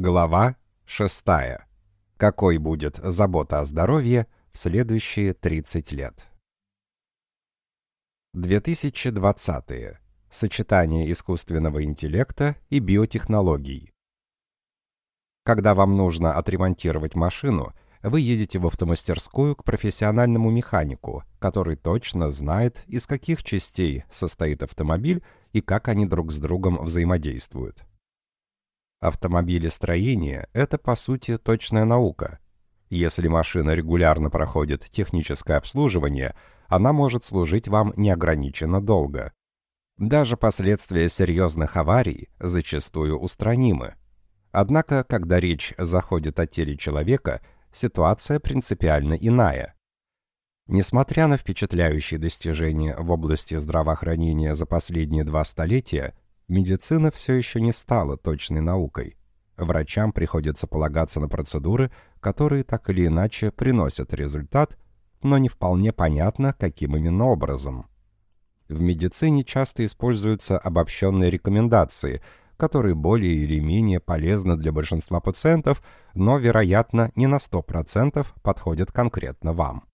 Глава 6. Какой будет забота о здоровье в следующие 30 лет? 2020. -е. Сочетание искусственного интеллекта и биотехнологий. Когда вам нужно отремонтировать машину, вы едете в автомастерскую к профессиональному механику, который точно знает, из каких частей состоит автомобиль и как они друг с другом взаимодействуют. Автомобилестроение – это, по сути, точная наука. Если машина регулярно проходит техническое обслуживание, она может служить вам неограниченно долго. Даже последствия серьезных аварий зачастую устранимы. Однако, когда речь заходит о теле человека, ситуация принципиально иная. Несмотря на впечатляющие достижения в области здравоохранения за последние два столетия, медицина все еще не стала точной наукой. Врачам приходится полагаться на процедуры, которые так или иначе приносят результат, но не вполне понятно, каким именно образом. В медицине часто используются обобщенные рекомендации, которые более или менее полезны для большинства пациентов, но, вероятно, не на 100% подходят конкретно вам.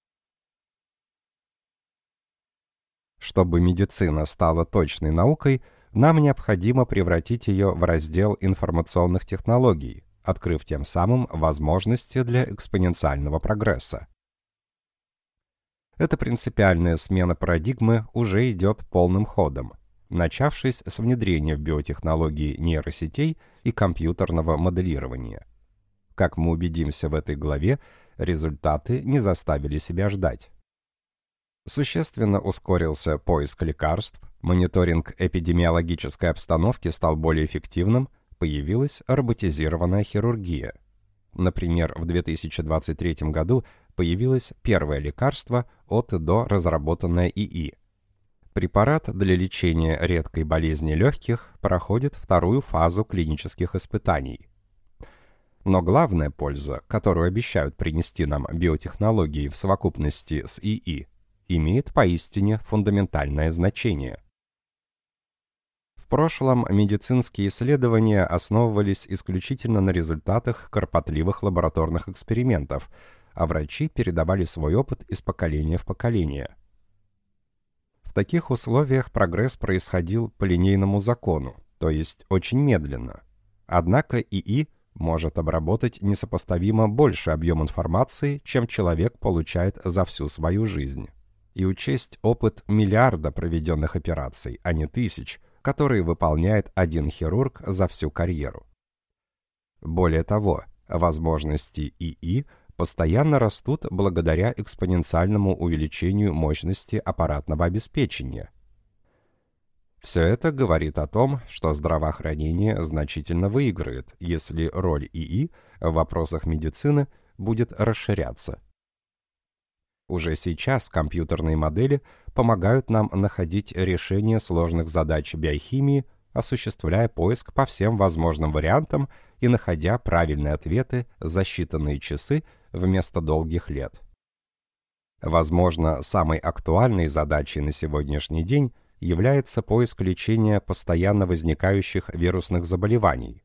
Чтобы медицина стала точной наукой, нам необходимо превратить ее в раздел информационных технологий, открыв тем самым возможности для экспоненциального прогресса. Эта принципиальная смена парадигмы уже идет полным ходом, начавшись с внедрения в биотехнологии нейросетей и компьютерного моделирования. Как мы убедимся в этой главе, результаты не заставили себя ждать. Существенно ускорился поиск лекарств, мониторинг эпидемиологической обстановки стал более эффективным, появилась роботизированная хирургия. Например, в 2023 году появилось первое лекарство от и до разработанное ИИ. Препарат для лечения редкой болезни легких проходит вторую фазу клинических испытаний. Но главная польза, которую обещают принести нам биотехнологии в совокупности с ИИ, имеет поистине фундаментальное значение. В прошлом медицинские исследования основывались исключительно на результатах кропотливых лабораторных экспериментов, а врачи передавали свой опыт из поколения в поколение. В таких условиях прогресс происходил по линейному закону, то есть очень медленно. Однако ИИ может обработать несопоставимо больше объем информации, чем человек получает за всю свою жизнь и учесть опыт миллиарда проведенных операций, а не тысяч, которые выполняет один хирург за всю карьеру. Более того, возможности ИИ постоянно растут благодаря экспоненциальному увеличению мощности аппаратного обеспечения. Все это говорит о том, что здравоохранение значительно выиграет, если роль ИИ в вопросах медицины будет расширяться. Уже сейчас компьютерные модели помогают нам находить решения сложных задач биохимии, осуществляя поиск по всем возможным вариантам и находя правильные ответы за считанные часы вместо долгих лет. Возможно, самой актуальной задачей на сегодняшний день является поиск лечения постоянно возникающих вирусных заболеваний,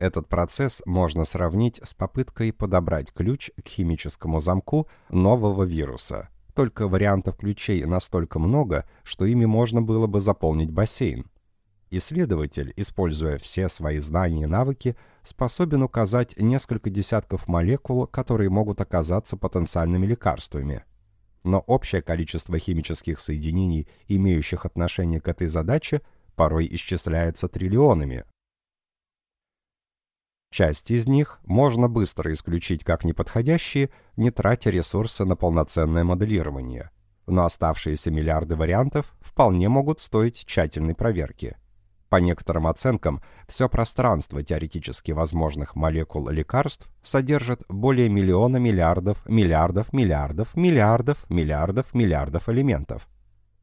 этот процесс можно сравнить с попыткой подобрать ключ к химическому замку нового вируса. Только вариантов ключей настолько много, что ими можно было бы заполнить бассейн. Исследователь, используя все свои знания и навыки, способен указать несколько десятков молекул, которые могут оказаться потенциальными лекарствами. Но общее количество химических соединений, имеющих отношение к этой задаче, порой исчисляется триллионами, Часть из них можно быстро исключить как неподходящие, не тратя ресурсы на полноценное моделирование. Но оставшиеся миллиарды вариантов вполне могут стоить тщательной проверки. По некоторым оценкам, все пространство теоретически возможных молекул лекарств содержит более миллиона миллиардов, миллиардов, миллиардов, миллиардов, миллиардов, миллиардов элементов.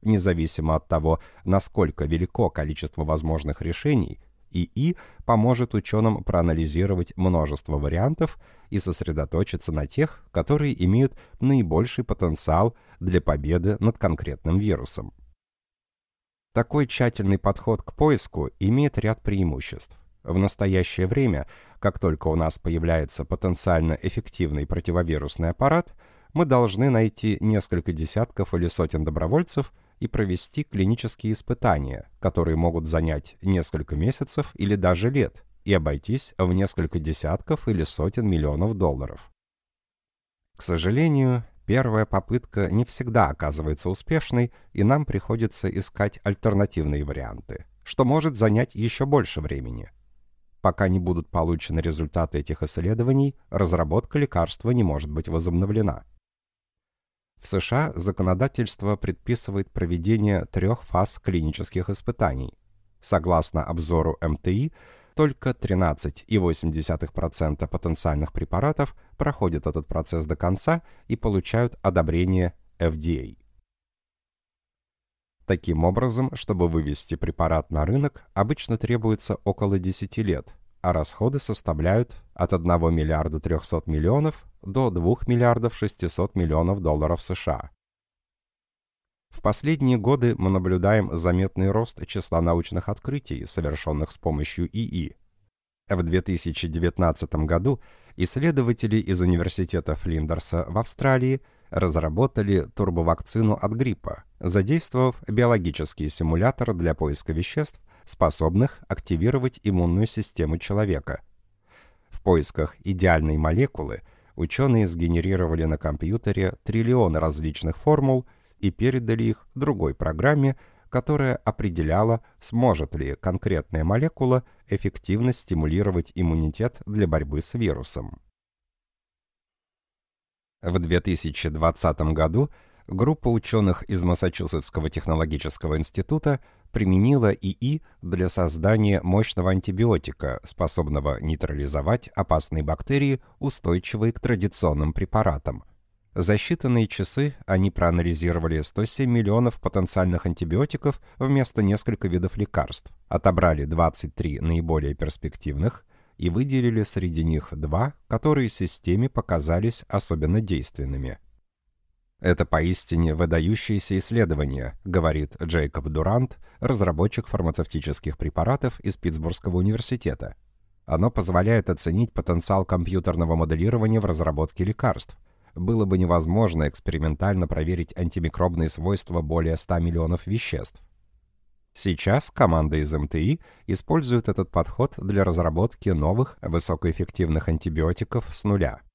Независимо от того, насколько велико количество возможных решений, ИИ поможет ученым проанализировать множество вариантов и сосредоточиться на тех, которые имеют наибольший потенциал для победы над конкретным вирусом. Такой тщательный подход к поиску имеет ряд преимуществ. В настоящее время, как только у нас появляется потенциально эффективный противовирусный аппарат, мы должны найти несколько десятков или сотен добровольцев и провести клинические испытания, которые могут занять несколько месяцев или даже лет и обойтись в несколько десятков или сотен миллионов долларов. К сожалению, первая попытка не всегда оказывается успешной, и нам приходится искать альтернативные варианты, что может занять еще больше времени. Пока не будут получены результаты этих исследований, разработка лекарства не может быть возобновлена. В США законодательство предписывает проведение трех фаз клинических испытаний. Согласно обзору МТИ, только 13,8% потенциальных препаратов проходят этот процесс до конца и получают одобрение FDA. Таким образом, чтобы вывести препарат на рынок, обычно требуется около 10 лет, а расходы составляют от 1 миллиарда 300 миллионов до 2 миллиардов 600 миллионов долларов США. В последние годы мы наблюдаем заметный рост числа научных открытий, совершенных с помощью ИИ. В 2019 году исследователи из Университета Флиндерса в Австралии разработали турбовакцину от гриппа, задействовав биологический симулятор для поиска веществ, способных активировать иммунную систему человека. В поисках идеальной молекулы ученые сгенерировали на компьютере триллионы различных формул и передали их другой программе, которая определяла, сможет ли конкретная молекула эффективно стимулировать иммунитет для борьбы с вирусом. В 2020 году группа ученых из Массачусетского технологического института применила ИИ для создания мощного антибиотика, способного нейтрализовать опасные бактерии, устойчивые к традиционным препаратам. За считанные часы они проанализировали 107 миллионов потенциальных антибиотиков вместо нескольких видов лекарств, отобрали 23 наиболее перспективных и выделили среди них два, которые системе показались особенно действенными. «Это поистине выдающееся исследование», — говорит Джейкоб Дурант, разработчик фармацевтических препаратов из Питтсбургского университета. Оно позволяет оценить потенциал компьютерного моделирования в разработке лекарств. Было бы невозможно экспериментально проверить антимикробные свойства более 100 миллионов веществ. Сейчас команда из МТИ использует этот подход для разработки новых высокоэффективных антибиотиков с нуля —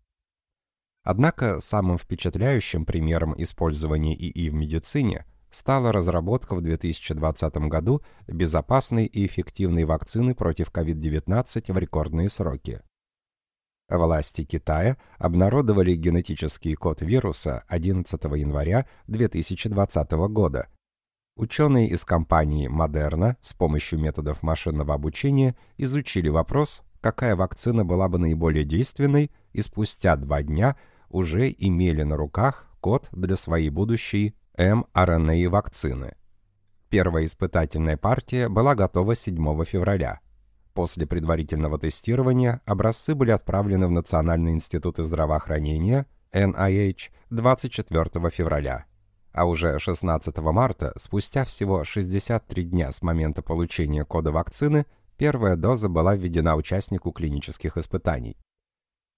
Однако самым впечатляющим примером использования ИИ в медицине стала разработка в 2020 году безопасной и эффективной вакцины против COVID-19 в рекордные сроки. Власти Китая обнародовали генетический код вируса 11 января 2020 года. Ученые из компании Moderna с помощью методов машинного обучения изучили вопрос, какая вакцина была бы наиболее действенной, и спустя два дня – уже имели на руках код для своей будущей mRNA-вакцины. Первая испытательная партия была готова 7 февраля. После предварительного тестирования образцы были отправлены в Национальный институт здравоохранения NIH 24 февраля. А уже 16 марта, спустя всего 63 дня с момента получения кода вакцины, первая доза была введена участнику клинических испытаний.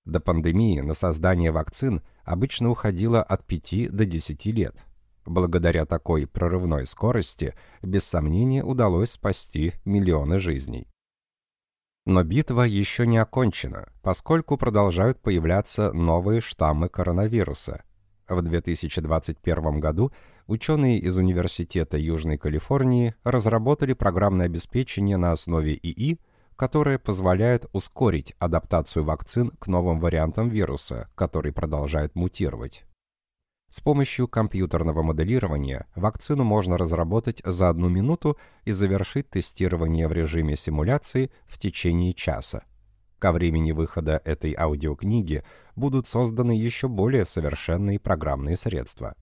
До пандемии на создание вакцин обычно уходило от 5 до 10 лет. Благодаря такой прорывной скорости, без сомнения, удалось спасти миллионы жизней. Но битва еще не окончена, поскольку продолжают появляться новые штаммы коронавируса. В 2021 году ученые из Университета Южной Калифорнии разработали программное обеспечение на основе ИИ, которое позволяет ускорить адаптацию вакцин к новым вариантам вируса, которые продолжают мутировать. С помощью компьютерного моделирования вакцину можно разработать за одну минуту и завершить тестирование в режиме симуляции в течение часа. Ко времени выхода этой аудиокниги будут созданы еще более совершенные программные средства.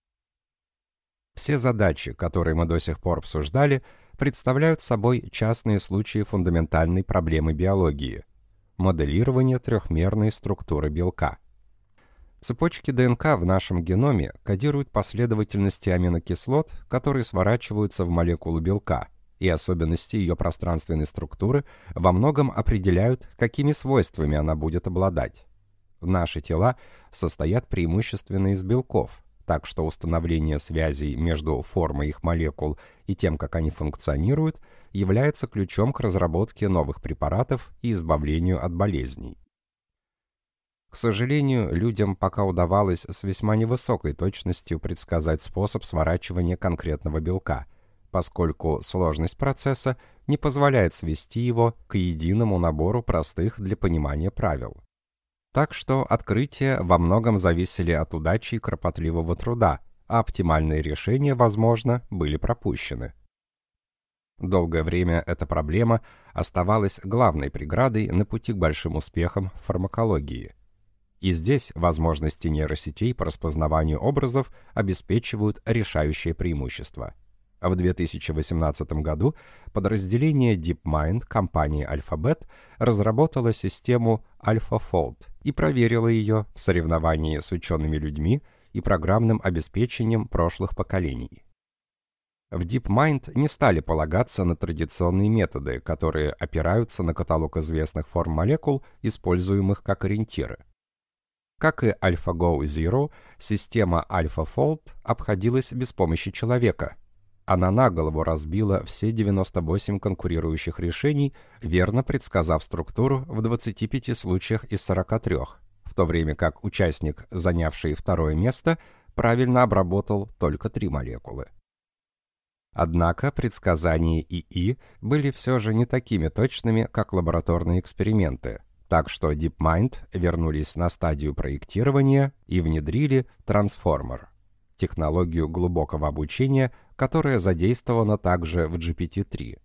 Все задачи, которые мы до сих пор обсуждали, представляют собой частные случаи фундаментальной проблемы биологии – моделирование трехмерной структуры белка. Цепочки ДНК в нашем геноме кодируют последовательности аминокислот, которые сворачиваются в молекулу белка, и особенности ее пространственной структуры во многом определяют, какими свойствами она будет обладать. Наши тела состоят преимущественно из белков, так что установление связей между формой их молекул и тем, как они функционируют, является ключом к разработке новых препаратов и избавлению от болезней. К сожалению, людям пока удавалось с весьма невысокой точностью предсказать способ сворачивания конкретного белка, поскольку сложность процесса не позволяет свести его к единому набору простых для понимания правил. Так что открытия во многом зависели от удачи и кропотливого труда, а оптимальные решения, возможно, были пропущены. Долгое время эта проблема оставалась главной преградой на пути к большим успехам в фармакологии – и здесь возможности нейросетей по распознаванию образов обеспечивают решающее преимущество. В 2018 году подразделение DeepMind компании Alphabet разработало систему AlphaFold и проверило ее в соревновании с учеными людьми и программным обеспечением прошлых поколений. В DeepMind не стали полагаться на традиционные методы, которые опираются на каталог известных форм молекул, используемых как ориентиры. Как и AlphaGo Zero, система AlphaFold обходилась без помощи человека. Она на голову разбила все 98 конкурирующих решений, верно предсказав структуру в 25 случаях из 43, в то время как участник, занявший второе место, правильно обработал только три молекулы. Однако предсказания ИИ были все же не такими точными, как лабораторные эксперименты – так что DeepMind вернулись на стадию проектирования и внедрили Transformer, технологию глубокого обучения, которая задействована также в GPT-3.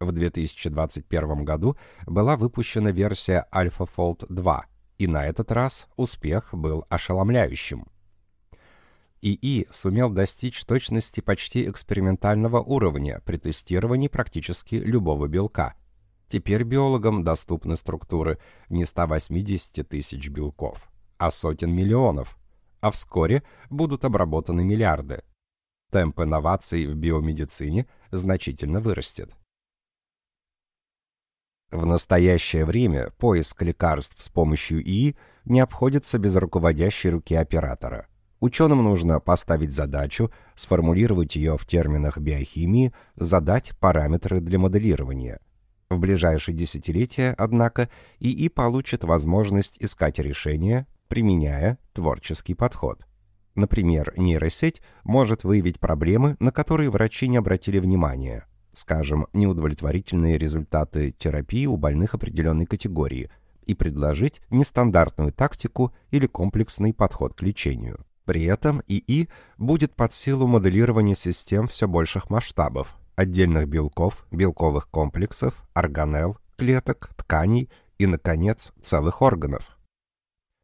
В 2021 году была выпущена версия AlphaFold 2, и на этот раз успех был ошеломляющим. ИИ сумел достичь точности почти экспериментального уровня при тестировании практически любого белка – Теперь биологам доступны структуры не 180 тысяч белков, а сотен миллионов, а вскоре будут обработаны миллиарды. Темп инноваций в биомедицине значительно вырастет. В настоящее время поиск лекарств с помощью ИИ не обходится без руководящей руки оператора. Ученым нужно поставить задачу, сформулировать ее в терминах биохимии, задать параметры для моделирования. В ближайшие десятилетия, однако, ИИ получит возможность искать решения, применяя творческий подход. Например, нейросеть может выявить проблемы, на которые врачи не обратили внимания, скажем, неудовлетворительные результаты терапии у больных определенной категории, и предложить нестандартную тактику или комплексный подход к лечению. При этом ИИ будет под силу моделирования систем все больших масштабов, отдельных белков, белковых комплексов, органелл, клеток, тканей и, наконец, целых органов.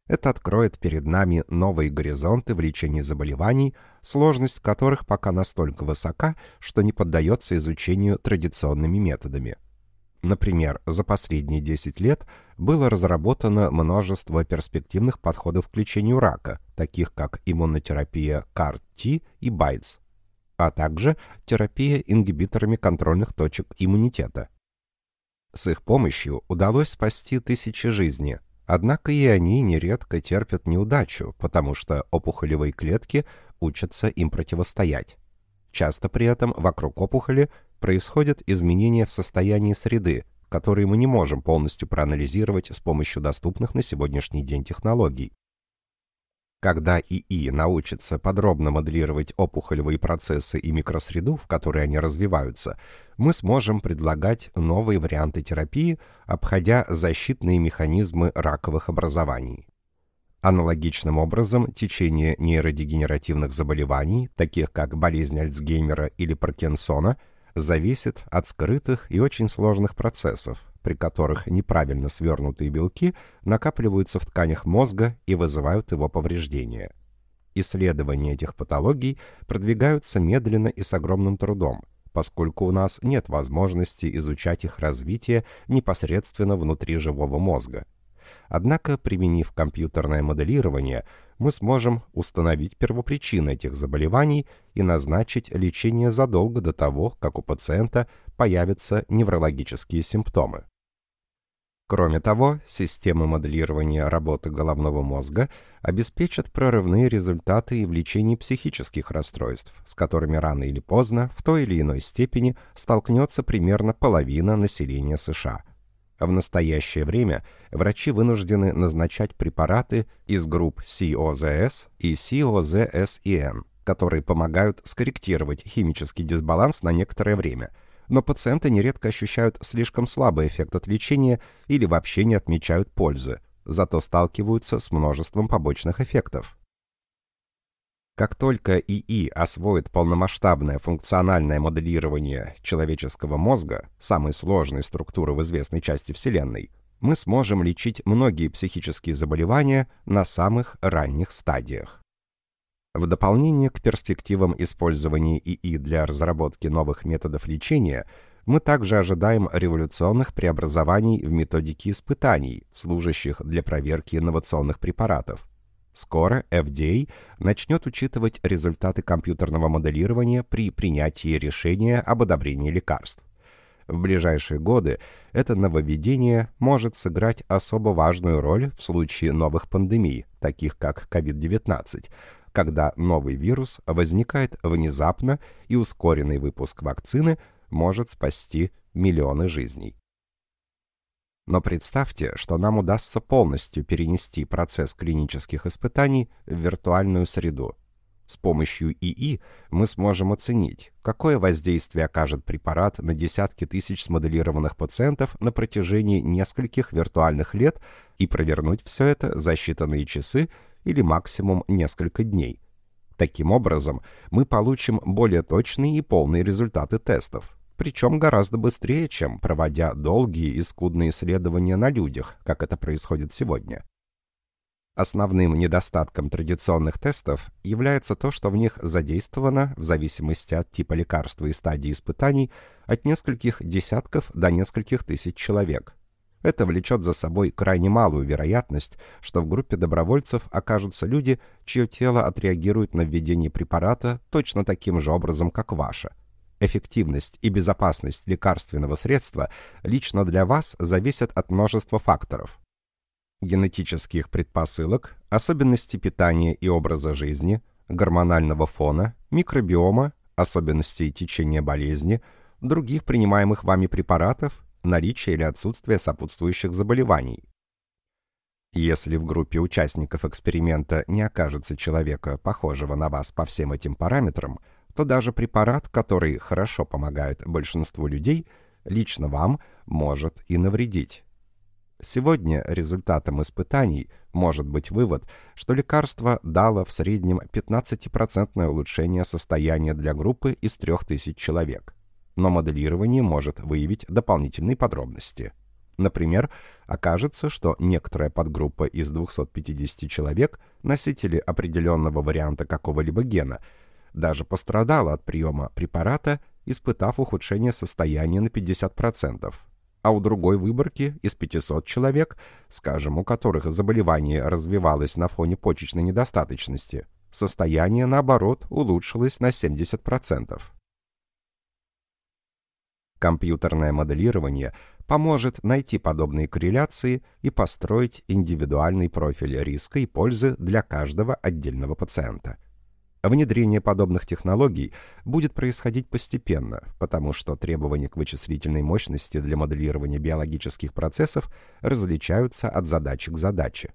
Это откроет перед нами новые горизонты в лечении заболеваний, сложность которых пока настолько высока, что не поддается изучению традиционными методами. Например, за последние 10 лет было разработано множество перспективных подходов к лечению рака, таких как иммунотерапия CAR-T и BiTES, а также терапия ингибиторами контрольных точек иммунитета. С их помощью удалось спасти тысячи жизней, однако и они нередко терпят неудачу, потому что опухолевые клетки учатся им противостоять. Часто при этом вокруг опухоли происходят изменения в состоянии среды, которые мы не можем полностью проанализировать с помощью доступных на сегодняшний день технологий. Когда ИИ научится подробно моделировать опухолевые процессы и микросреду, в которой они развиваются, мы сможем предлагать новые варианты терапии, обходя защитные механизмы раковых образований. Аналогичным образом, течение нейродегенеративных заболеваний, таких как болезнь Альцгеймера или Паркинсона, зависит от скрытых и очень сложных процессов, при которых неправильно свернутые белки накапливаются в тканях мозга и вызывают его повреждения. Исследования этих патологий продвигаются медленно и с огромным трудом, поскольку у нас нет возможности изучать их развитие непосредственно внутри живого мозга. Однако, применив компьютерное моделирование, мы сможем установить первопричины этих заболеваний и назначить лечение задолго до того, как у пациента появятся неврологические симптомы. Кроме того, системы моделирования работы головного мозга обеспечат прорывные результаты и в лечении психических расстройств, с которыми рано или поздно, в той или иной степени, столкнется примерно половина населения США. В настоящее время врачи вынуждены назначать препараты из групп COZS и COZSEN, которые помогают скорректировать химический дисбаланс на некоторое время – но пациенты нередко ощущают слишком слабый эффект от лечения или вообще не отмечают пользы, зато сталкиваются с множеством побочных эффектов. Как только ИИ освоит полномасштабное функциональное моделирование человеческого мозга, самой сложной структуры в известной части Вселенной, мы сможем лечить многие психические заболевания на самых ранних стадиях. В дополнение к перспективам использования ИИ для разработки новых методов лечения, мы также ожидаем революционных преобразований в методике испытаний, служащих для проверки инновационных препаратов. Скоро FDA начнет учитывать результаты компьютерного моделирования при принятии решения об одобрении лекарств. В ближайшие годы это нововведение может сыграть особо важную роль в случае новых пандемий, таких как COVID-19, когда новый вирус возникает внезапно и ускоренный выпуск вакцины может спасти миллионы жизней. Но представьте, что нам удастся полностью перенести процесс клинических испытаний в виртуальную среду. С помощью ИИ мы сможем оценить, какое воздействие окажет препарат на десятки тысяч смоделированных пациентов на протяжении нескольких виртуальных лет и провернуть все это за считанные часы или максимум несколько дней. Таким образом, мы получим более точные и полные результаты тестов, причем гораздо быстрее, чем проводя долгие и скудные исследования на людях, как это происходит сегодня. Основным недостатком традиционных тестов является то, что в них задействовано, в зависимости от типа лекарства и стадии испытаний, от нескольких десятков до нескольких тысяч человек, это влечет за собой крайне малую вероятность, что в группе добровольцев окажутся люди, чье тело отреагирует на введение препарата точно таким же образом, как ваше. Эффективность и безопасность лекарственного средства лично для вас зависят от множества факторов. Генетических предпосылок, особенностей питания и образа жизни, гормонального фона, микробиома, особенностей течения болезни, других принимаемых вами препаратов наличие или отсутствие сопутствующих заболеваний. Если в группе участников эксперимента не окажется человека, похожего на вас по всем этим параметрам, то даже препарат, который хорошо помогает большинству людей, лично вам может и навредить. Сегодня результатом испытаний может быть вывод, что лекарство дало в среднем 15% улучшение состояния для группы из 3000 человек но моделирование может выявить дополнительные подробности. Например, окажется, что некоторая подгруппа из 250 человек, носители определенного варианта какого-либо гена, даже пострадала от приема препарата, испытав ухудшение состояния на 50%, а у другой выборки из 500 человек, скажем, у которых заболевание развивалось на фоне почечной недостаточности, состояние, наоборот, улучшилось на 70%. Компьютерное моделирование поможет найти подобные корреляции и построить индивидуальный профиль риска и пользы для каждого отдельного пациента. Внедрение подобных технологий будет происходить постепенно, потому что требования к вычислительной мощности для моделирования биологических процессов различаются от задачи к задаче.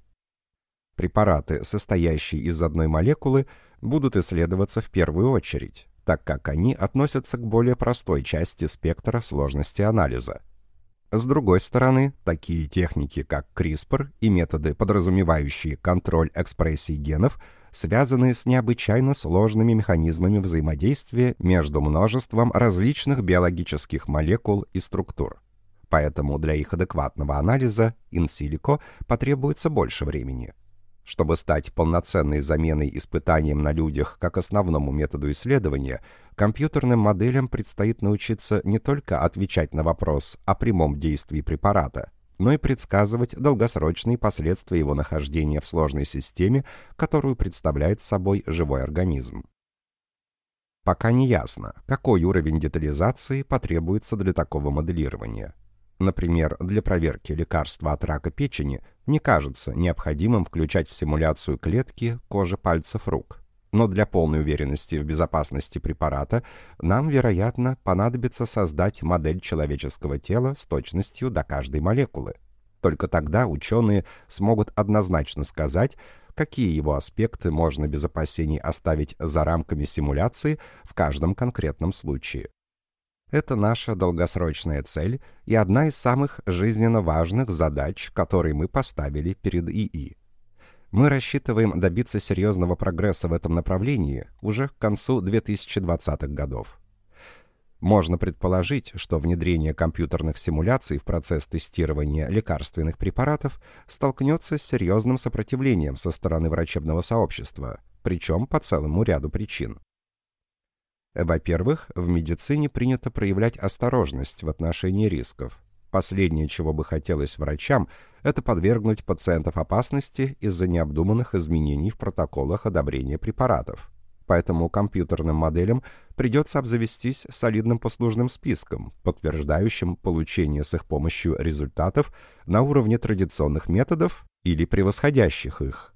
Препараты, состоящие из одной молекулы, будут исследоваться в первую очередь, так как они относятся к более простой части спектра сложности анализа. С другой стороны, такие техники, как CRISPR и методы, подразумевающие контроль экспрессии генов, связаны с необычайно сложными механизмами взаимодействия между множеством различных биологических молекул и структур. Поэтому для их адекватного анализа инсилико потребуется больше времени. Чтобы стать полноценной заменой испытаниям на людях как основному методу исследования, компьютерным моделям предстоит научиться не только отвечать на вопрос о прямом действии препарата, но и предсказывать долгосрочные последствия его нахождения в сложной системе, которую представляет собой живой организм. Пока не ясно, какой уровень детализации потребуется для такого моделирования. Например, для проверки лекарства от рака печени не кажется необходимым включать в симуляцию клетки кожи пальцев рук. Но для полной уверенности в безопасности препарата нам, вероятно, понадобится создать модель человеческого тела с точностью до каждой молекулы. Только тогда ученые смогут однозначно сказать, какие его аспекты можно без опасений оставить за рамками симуляции в каждом конкретном случае. Это наша долгосрочная цель и одна из самых жизненно важных задач, которые мы поставили перед ИИ. Мы рассчитываем добиться серьезного прогресса в этом направлении уже к концу 2020-х годов. Можно предположить, что внедрение компьютерных симуляций в процесс тестирования лекарственных препаратов столкнется с серьезным сопротивлением со стороны врачебного сообщества, причем по целому ряду причин. Во-первых, в медицине принято проявлять осторожность в отношении рисков. Последнее, чего бы хотелось врачам, это подвергнуть пациентов опасности из-за необдуманных изменений в протоколах одобрения препаратов поэтому компьютерным моделям придется обзавестись солидным послужным списком, подтверждающим получение с их помощью результатов на уровне традиционных методов или превосходящих их.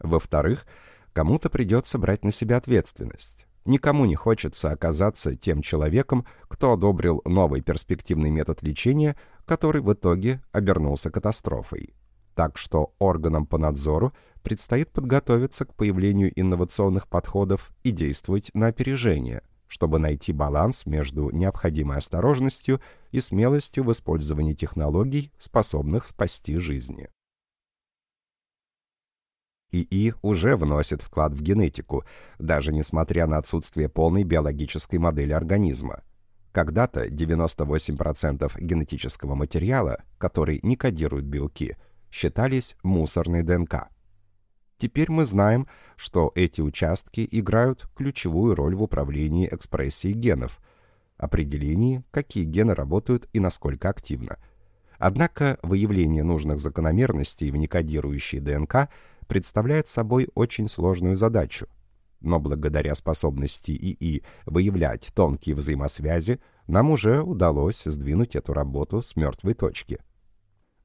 Во-вторых, кому-то придется брать на себя ответственность. Никому не хочется оказаться тем человеком, кто одобрил новый перспективный метод лечения, который в итоге обернулся катастрофой. Так что органам по надзору предстоит подготовиться к появлению инновационных подходов и действовать на опережение, чтобы найти баланс между необходимой осторожностью и смелостью в использовании технологий, способных спасти жизни. ИИ уже вносит вклад в генетику, даже несмотря на отсутствие полной биологической модели организма. Когда-то 98% генетического материала, который не кодирует белки, считались мусорной ДНК. Теперь мы знаем, что эти участки играют ключевую роль в управлении экспрессией генов, определении, какие гены работают и насколько активно. Однако выявление нужных закономерностей в некодирующей ДНК представляет собой очень сложную задачу. Но благодаря способности ИИ выявлять тонкие взаимосвязи, нам уже удалось сдвинуть эту работу с мертвой точки.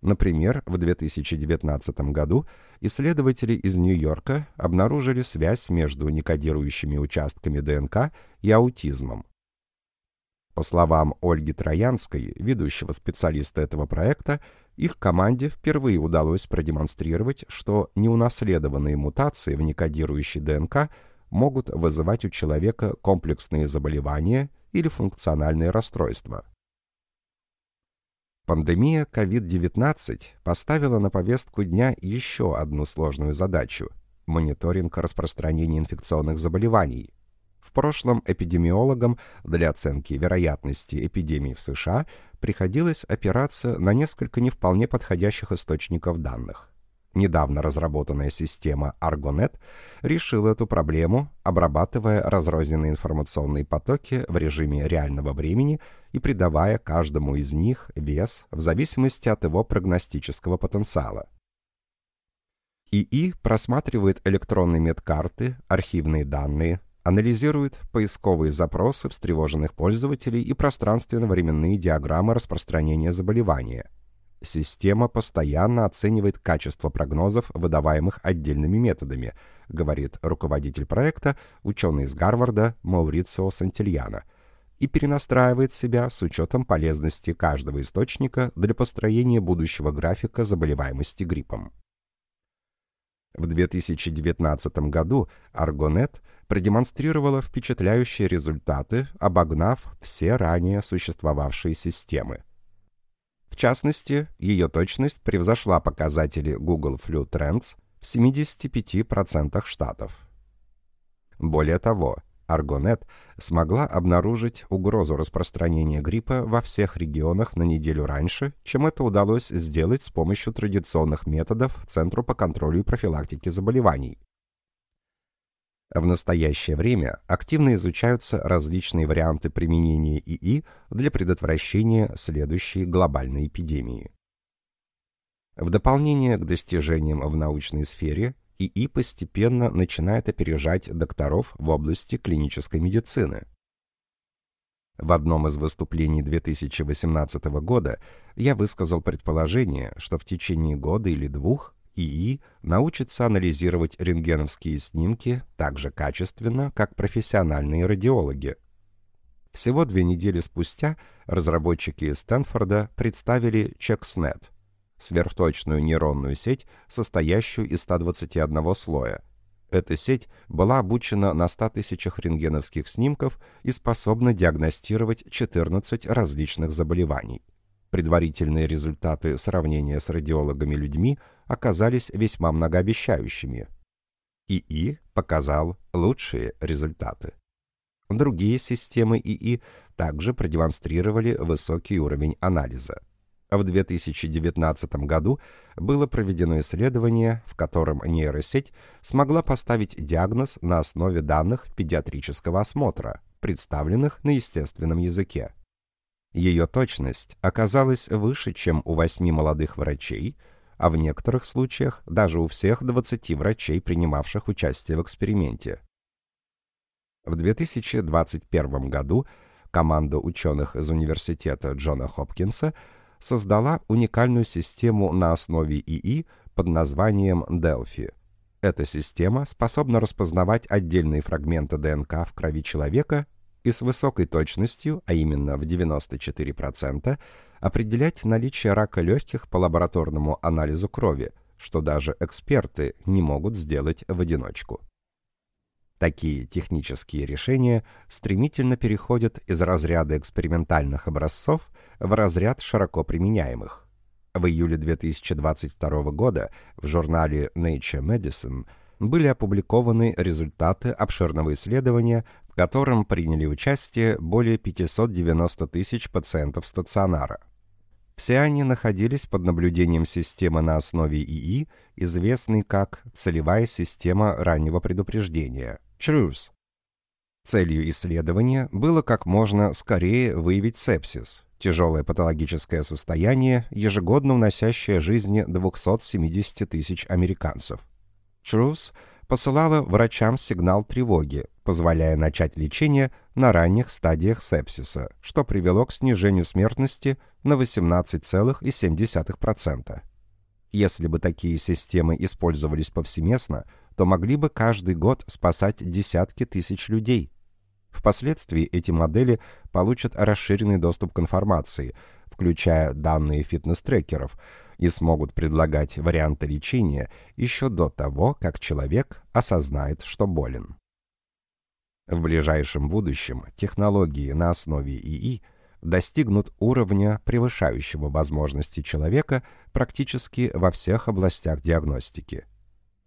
Например, в 2019 году исследователи из Нью-Йорка обнаружили связь между некодирующими участками ДНК и аутизмом. По словам Ольги Троянской, ведущего специалиста этого проекта, их команде впервые удалось продемонстрировать, что неунаследованные мутации в некодирующей ДНК могут вызывать у человека комплексные заболевания или функциональные расстройства – Пандемия COVID-19 поставила на повестку дня еще одну сложную задачу – мониторинг распространения инфекционных заболеваний. В прошлом эпидемиологам для оценки вероятности эпидемии в США приходилось опираться на несколько не вполне подходящих источников данных. Недавно разработанная система Argonet решила эту проблему, обрабатывая разрозненные информационные потоки в режиме реального времени и придавая каждому из них вес в зависимости от его прогностического потенциала. ИИ просматривает электронные медкарты, архивные данные, анализирует поисковые запросы встревоженных пользователей и пространственно-временные диаграммы распространения заболевания – Система постоянно оценивает качество прогнозов, выдаваемых отдельными методами, говорит руководитель проекта, ученый из Гарварда Маурицио Сантильяно, и перенастраивает себя с учетом полезности каждого источника для построения будущего графика заболеваемости гриппом. В 2019 году Argonet продемонстрировала впечатляющие результаты, обогнав все ранее существовавшие системы – в частности, ее точность превзошла показатели Google Flu Trends в 75% штатов. Более того, Argonet смогла обнаружить угрозу распространения гриппа во всех регионах на неделю раньше, чем это удалось сделать с помощью традиционных методов Центру по контролю и профилактике заболеваний. В настоящее время активно изучаются различные варианты применения ИИ для предотвращения следующей глобальной эпидемии. В дополнение к достижениям в научной сфере, ИИ постепенно начинает опережать докторов в области клинической медицины. В одном из выступлений 2018 года я высказал предположение, что в течение года или двух ИИ научится анализировать рентгеновские снимки так же качественно, как профессиональные радиологи. Всего две недели спустя разработчики из Стэнфорда представили CheckSnet — сверхточную нейронную сеть, состоящую из 121 слоя. Эта сеть была обучена на 100 тысячах рентгеновских снимков и способна диагностировать 14 различных заболеваний. Предварительные результаты сравнения с радиологами-людьми оказались весьма многообещающими. ИИ показал лучшие результаты. Другие системы ИИ также продемонстрировали высокий уровень анализа. В 2019 году было проведено исследование, в котором нейросеть смогла поставить диагноз на основе данных педиатрического осмотра, представленных на естественном языке. Ее точность оказалась выше, чем у восьми молодых врачей, а в некоторых случаях даже у всех 20 врачей, принимавших участие в эксперименте. В 2021 году команда ученых из университета Джона Хопкинса создала уникальную систему на основе ИИ под названием Delphi. Эта система способна распознавать отдельные фрагменты ДНК в крови человека и с высокой точностью, а именно в 94%, определять наличие рака легких по лабораторному анализу крови, что даже эксперты не могут сделать в одиночку. Такие технические решения стремительно переходят из разряда экспериментальных образцов в разряд широко применяемых. В июле 2022 года в журнале Nature Medicine были опубликованы результаты обширного исследования, в котором приняли участие более 590 тысяч пациентов стационара. Все они находились под наблюдением системы на основе ИИ, известной как целевая система раннего предупреждения – CHRUS. Целью исследования было как можно скорее выявить сепсис, тяжелое патологическое состояние, ежегодно уносящее жизни 270 тысяч американцев. CHRUS посылала врачам сигнал тревоги, позволяя начать лечение на ранних стадиях сепсиса, что привело к снижению смертности на 18,7%. Если бы такие системы использовались повсеместно, то могли бы каждый год спасать десятки тысяч людей. Впоследствии эти модели получат расширенный доступ к информации, включая данные фитнес-трекеров, и смогут предлагать варианты лечения еще до того, как человек осознает, что болен. В ближайшем будущем технологии на основе ИИ достигнут уровня, превышающего возможности человека практически во всех областях диагностики.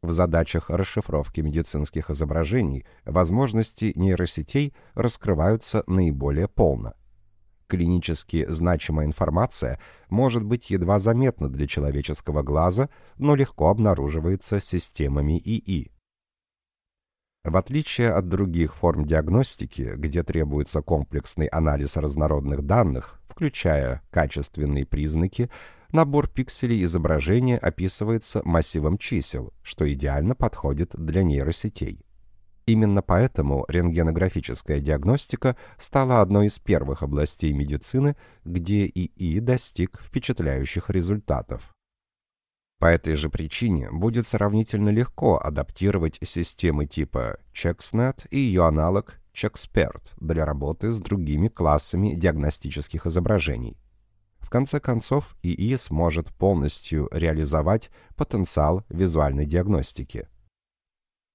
В задачах расшифровки медицинских изображений возможности нейросетей раскрываются наиболее полно. Клинически значимая информация может быть едва заметна для человеческого глаза, но легко обнаруживается системами ИИ. В отличие от других форм диагностики, где требуется комплексный анализ разнородных данных, включая качественные признаки, набор пикселей изображения описывается массивом чисел, что идеально подходит для нейросетей. Именно поэтому рентгенографическая диагностика стала одной из первых областей медицины, где ИИ достиг впечатляющих результатов. По этой же причине будет сравнительно легко адаптировать системы типа CheckSnet и ее аналог CheckSpert для работы с другими классами диагностических изображений. В конце концов, ИИ сможет полностью реализовать потенциал визуальной диагностики.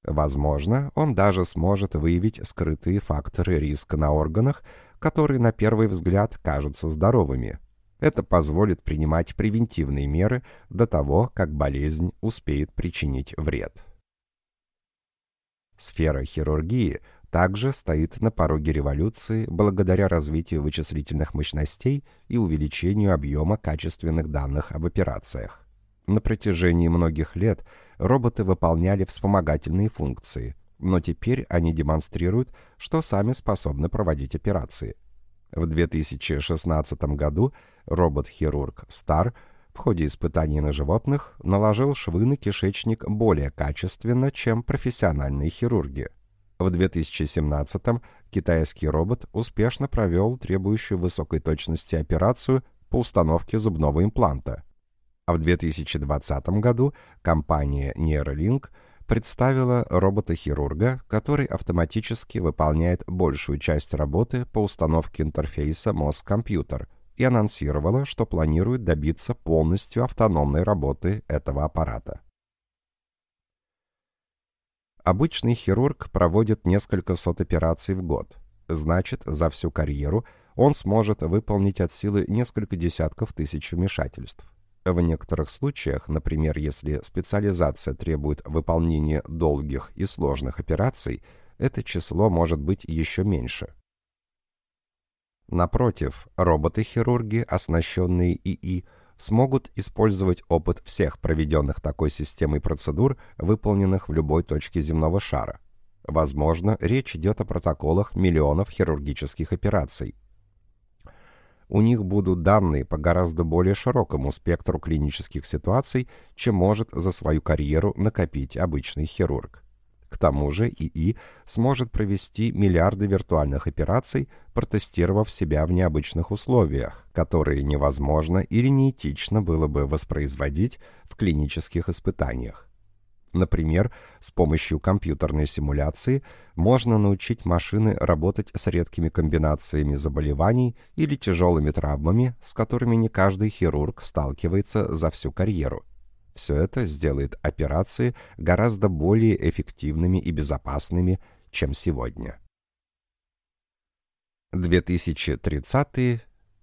Возможно, он даже сможет выявить скрытые факторы риска на органах, которые на первый взгляд кажутся здоровыми, это позволит принимать превентивные меры до того, как болезнь успеет причинить вред. Сфера хирургии также стоит на пороге революции благодаря развитию вычислительных мощностей и увеличению объема качественных данных об операциях. На протяжении многих лет роботы выполняли вспомогательные функции, но теперь они демонстрируют, что сами способны проводить операции. В 2016 году робот-хирург Star в ходе испытаний на животных наложил швы на кишечник более качественно, чем профессиональные хирурги. В 2017-м китайский робот успешно провел требующую высокой точности операцию по установке зубного импланта. А в 2020 году компания Neuralink представила робота-хирурга, который автоматически выполняет большую часть работы по установке интерфейса мозг-компьютер – и анонсировала, что планирует добиться полностью автономной работы этого аппарата. Обычный хирург проводит несколько сот операций в год. Значит, за всю карьеру он сможет выполнить от силы несколько десятков тысяч вмешательств. В некоторых случаях, например, если специализация требует выполнения долгих и сложных операций, это число может быть еще меньше – Напротив, роботы-хирурги, оснащенные ИИ, смогут использовать опыт всех проведенных такой системой процедур, выполненных в любой точке земного шара. Возможно, речь идет о протоколах миллионов хирургических операций. У них будут данные по гораздо более широкому спектру клинических ситуаций, чем может за свою карьеру накопить обычный хирург. К тому же ИИ сможет провести миллиарды виртуальных операций, протестировав себя в необычных условиях, которые невозможно или неэтично было бы воспроизводить в клинических испытаниях. Например, с помощью компьютерной симуляции можно научить машины работать с редкими комбинациями заболеваний или тяжелыми травмами, с которыми не каждый хирург сталкивается за всю карьеру. Все это сделает операции гораздо более эффективными и безопасными, чем сегодня. 2030-е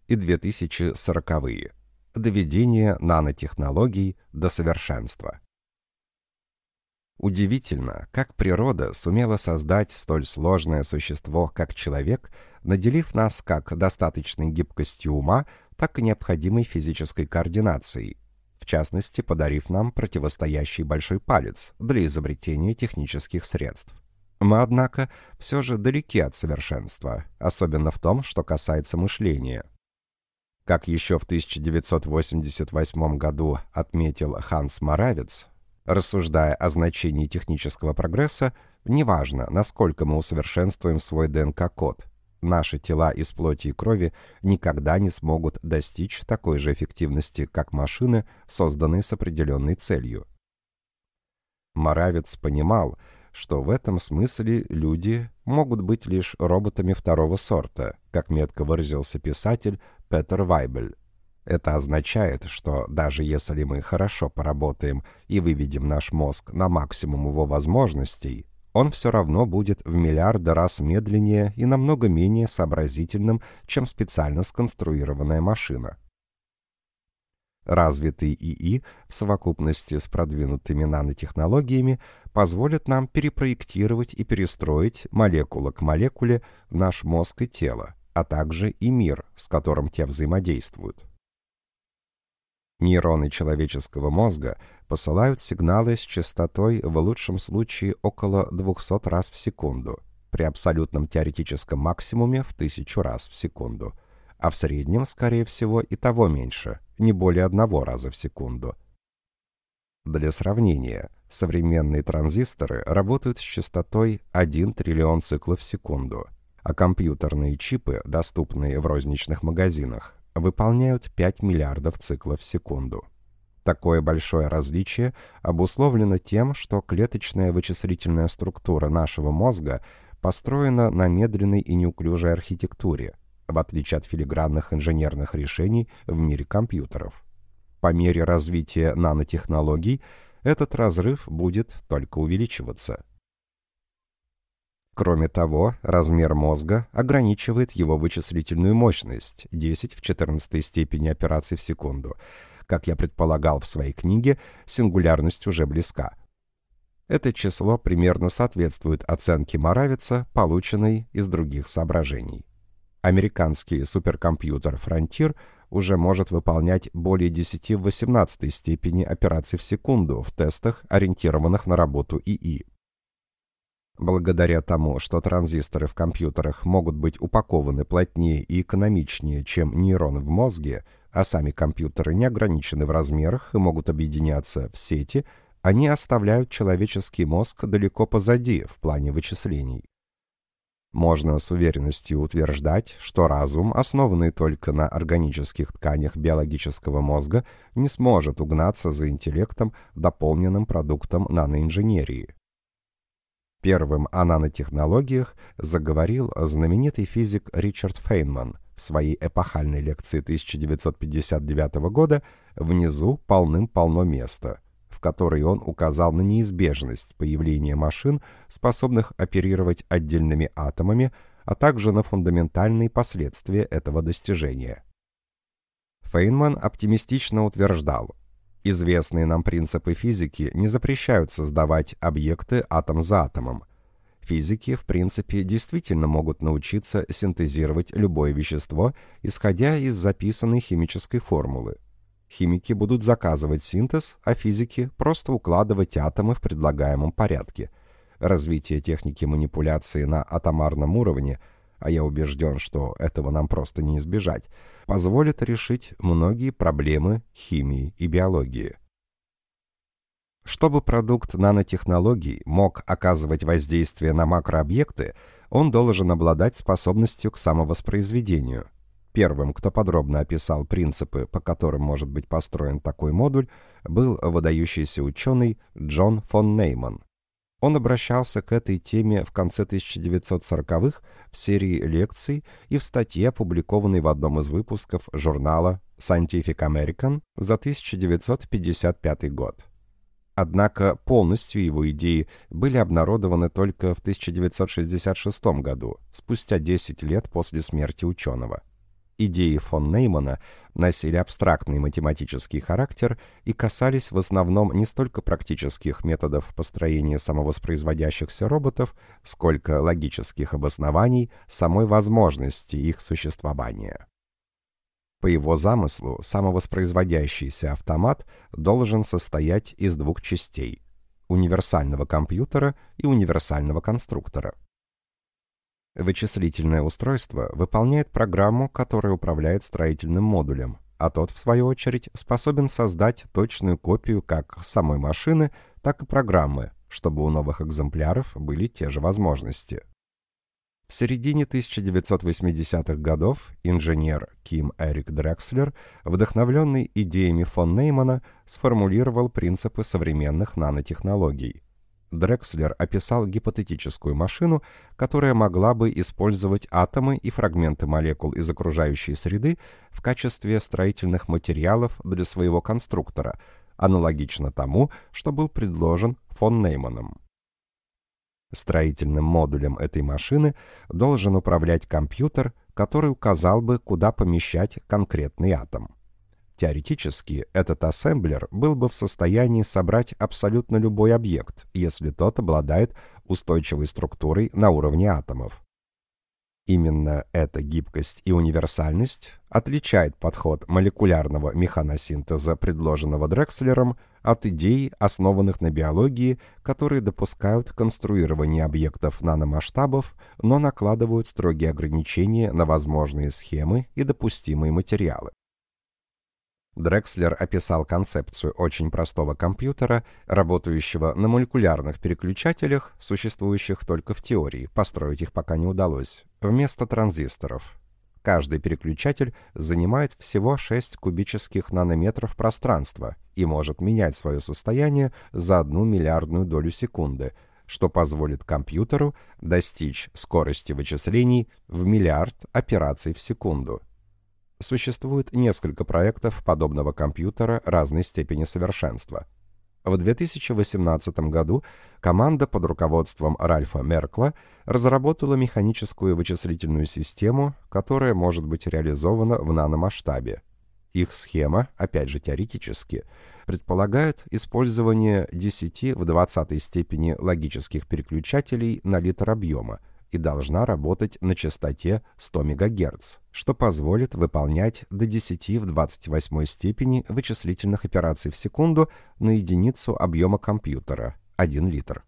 и 2040-е. Доведение нанотехнологий до совершенства. Удивительно, как природа сумела создать столь сложное существо, как человек, наделив нас как достаточной гибкостью ума, так и необходимой физической координацией, в частности, подарив нам противостоящий большой палец для изобретения технических средств. Мы, однако, все же далеки от совершенства, особенно в том, что касается мышления. Как еще в 1988 году отметил Ханс Моравец, рассуждая о значении технического прогресса, неважно, насколько мы усовершенствуем свой ДНК-код, Наши тела из плоти и крови никогда не смогут достичь такой же эффективности, как машины, созданные с определенной целью. Моравец понимал, что в этом смысле люди могут быть лишь роботами второго сорта, как метко выразился писатель Петер Вайбель. Это означает, что даже если мы хорошо поработаем и выведем наш мозг на максимум его возможностей, он все равно будет в миллиарды раз медленнее и намного менее сообразительным, чем специально сконструированная машина. Развитый ИИ в совокупности с продвинутыми нанотехнологиями позволит нам перепроектировать и перестроить молекула к молекуле наш мозг и тело, а также и мир, с которым те взаимодействуют. Нейроны человеческого мозга посылают сигналы с частотой в лучшем случае около 200 раз в секунду, при абсолютном теоретическом максимуме в 1000 раз в секунду, а в среднем, скорее всего, и того меньше, не более одного раза в секунду. Для сравнения, современные транзисторы работают с частотой 1 триллион циклов в секунду, а компьютерные чипы, доступные в розничных магазинах, выполняют 5 миллиардов циклов в секунду. Такое большое различие обусловлено тем, что клеточная вычислительная структура нашего мозга построена на медленной и неуклюжей архитектуре, в отличие от филигранных инженерных решений в мире компьютеров. По мере развития нанотехнологий этот разрыв будет только увеличиваться. Кроме того, размер мозга ограничивает его вычислительную мощность 10 в 14 степени операций в секунду. Как я предполагал в своей книге, сингулярность уже близка. Это число примерно соответствует оценке Моравица, полученной из других соображений. Американский суперкомпьютер Frontier уже может выполнять более 10 в 18 степени операций в секунду в тестах, ориентированных на работу ИИ. Благодаря тому, что транзисторы в компьютерах могут быть упакованы плотнее и экономичнее, чем нейроны в мозге, а сами компьютеры не ограничены в размерах и могут объединяться в сети, они оставляют человеческий мозг далеко позади в плане вычислений. Можно с уверенностью утверждать, что разум, основанный только на органических тканях биологического мозга, не сможет угнаться за интеллектом, дополненным продуктом наноинженерии. Первым о нанотехнологиях заговорил знаменитый физик Ричард Фейнман в своей эпохальной лекции 1959 года «Внизу полным-полно места», в которой он указал на неизбежность появления машин, способных оперировать отдельными атомами, а также на фундаментальные последствия этого достижения. Фейнман оптимистично утверждал, известные нам принципы физики не запрещают создавать объекты атом за атомом. Физики, в принципе, действительно могут научиться синтезировать любое вещество, исходя из записанной химической формулы – Химики будут заказывать синтез, а физики просто укладывать атомы в предлагаемом порядке. Развитие техники манипуляции на атомарном уровне, а я убежден, что этого нам просто не избежать, позволит решить многие проблемы химии и биологии. Чтобы продукт нанотехнологий мог оказывать воздействие на макрообъекты, он должен обладать способностью к самовоспроизведению – Первым, кто подробно описал принципы, по которым может быть построен такой модуль, был выдающийся ученый Джон фон Нейман. Он обращался к этой теме в конце 1940-х в серии лекций и в статье, опубликованной в одном из выпусков журнала Scientific American за 1955 год. Однако полностью его идеи были обнародованы только в 1966 году, спустя 10 лет после смерти ученого. Идеи фон Неймана носили абстрактный математический характер и касались в основном не столько практических методов построения самовоспроизводящихся роботов, сколько логических обоснований самой возможности их существования. По его замыслу, самовоспроизводящийся автомат должен состоять из двух частей – универсального компьютера и универсального конструктора. Вычислительное устройство выполняет программу, которая управляет строительным модулем, а тот, в свою очередь, способен создать точную копию как самой машины, так и программы, чтобы у новых экземпляров были те же возможности. В середине 1980-х годов инженер Ким Эрик Дрекслер, вдохновленный идеями фон Неймана, сформулировал принципы современных нанотехнологий – Дрекслер описал гипотетическую машину, которая могла бы использовать атомы и фрагменты молекул из окружающей среды в качестве строительных материалов для своего конструктора, аналогично тому, что был предложен фон Нейманом. Строительным модулем этой машины должен управлять компьютер, который указал бы, куда помещать конкретный атом. Теоретически, этот ассемблер был бы в состоянии собрать абсолютно любой объект, если тот обладает устойчивой структурой на уровне атомов. Именно эта гибкость и универсальность отличает подход молекулярного механосинтеза, предложенного Дрекслером, от идей, основанных на биологии, которые допускают конструирование объектов наномасштабов, но накладывают строгие ограничения на возможные схемы и допустимые материалы. Дрекслер описал концепцию очень простого компьютера, работающего на молекулярных переключателях, существующих только в теории, построить их пока не удалось, вместо транзисторов. Каждый переключатель занимает всего 6 кубических нанометров пространства и может менять свое состояние за одну миллиардную долю секунды, что позволит компьютеру достичь скорости вычислений в миллиард операций в секунду. Существует несколько проектов подобного компьютера разной степени совершенства. В 2018 году команда под руководством Ральфа Меркла разработала механическую вычислительную систему, которая может быть реализована в наномасштабе. Их схема, опять же теоретически, предполагает использование 10 в 20 степени логических переключателей на литр объема, и должна работать на частоте 100 МГц, что позволит выполнять до 10 в 28 степени вычислительных операций в секунду на единицу объема компьютера – 1 литр.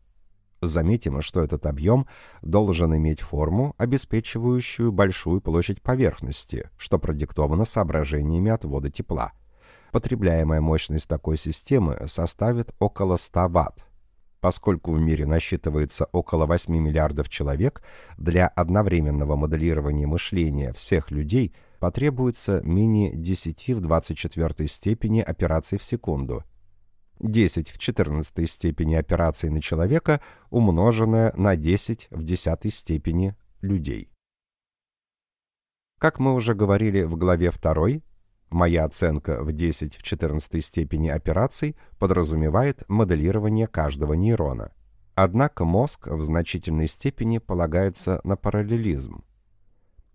Заметим, что этот объем должен иметь форму, обеспечивающую большую площадь поверхности, что продиктовано соображениями отвода тепла. Потребляемая мощность такой системы составит около 100 Вт. Поскольку в мире насчитывается около 8 миллиардов человек, для одновременного моделирования мышления всех людей потребуется менее 10 в 24 степени операций в секунду – 10 в 14 степени операций на человека, умноженное на 10 в 10 степени людей. Как мы уже говорили в главе 2, моя оценка в 10 в 14 степени операций подразумевает моделирование каждого нейрона. Однако мозг в значительной степени полагается на параллелизм.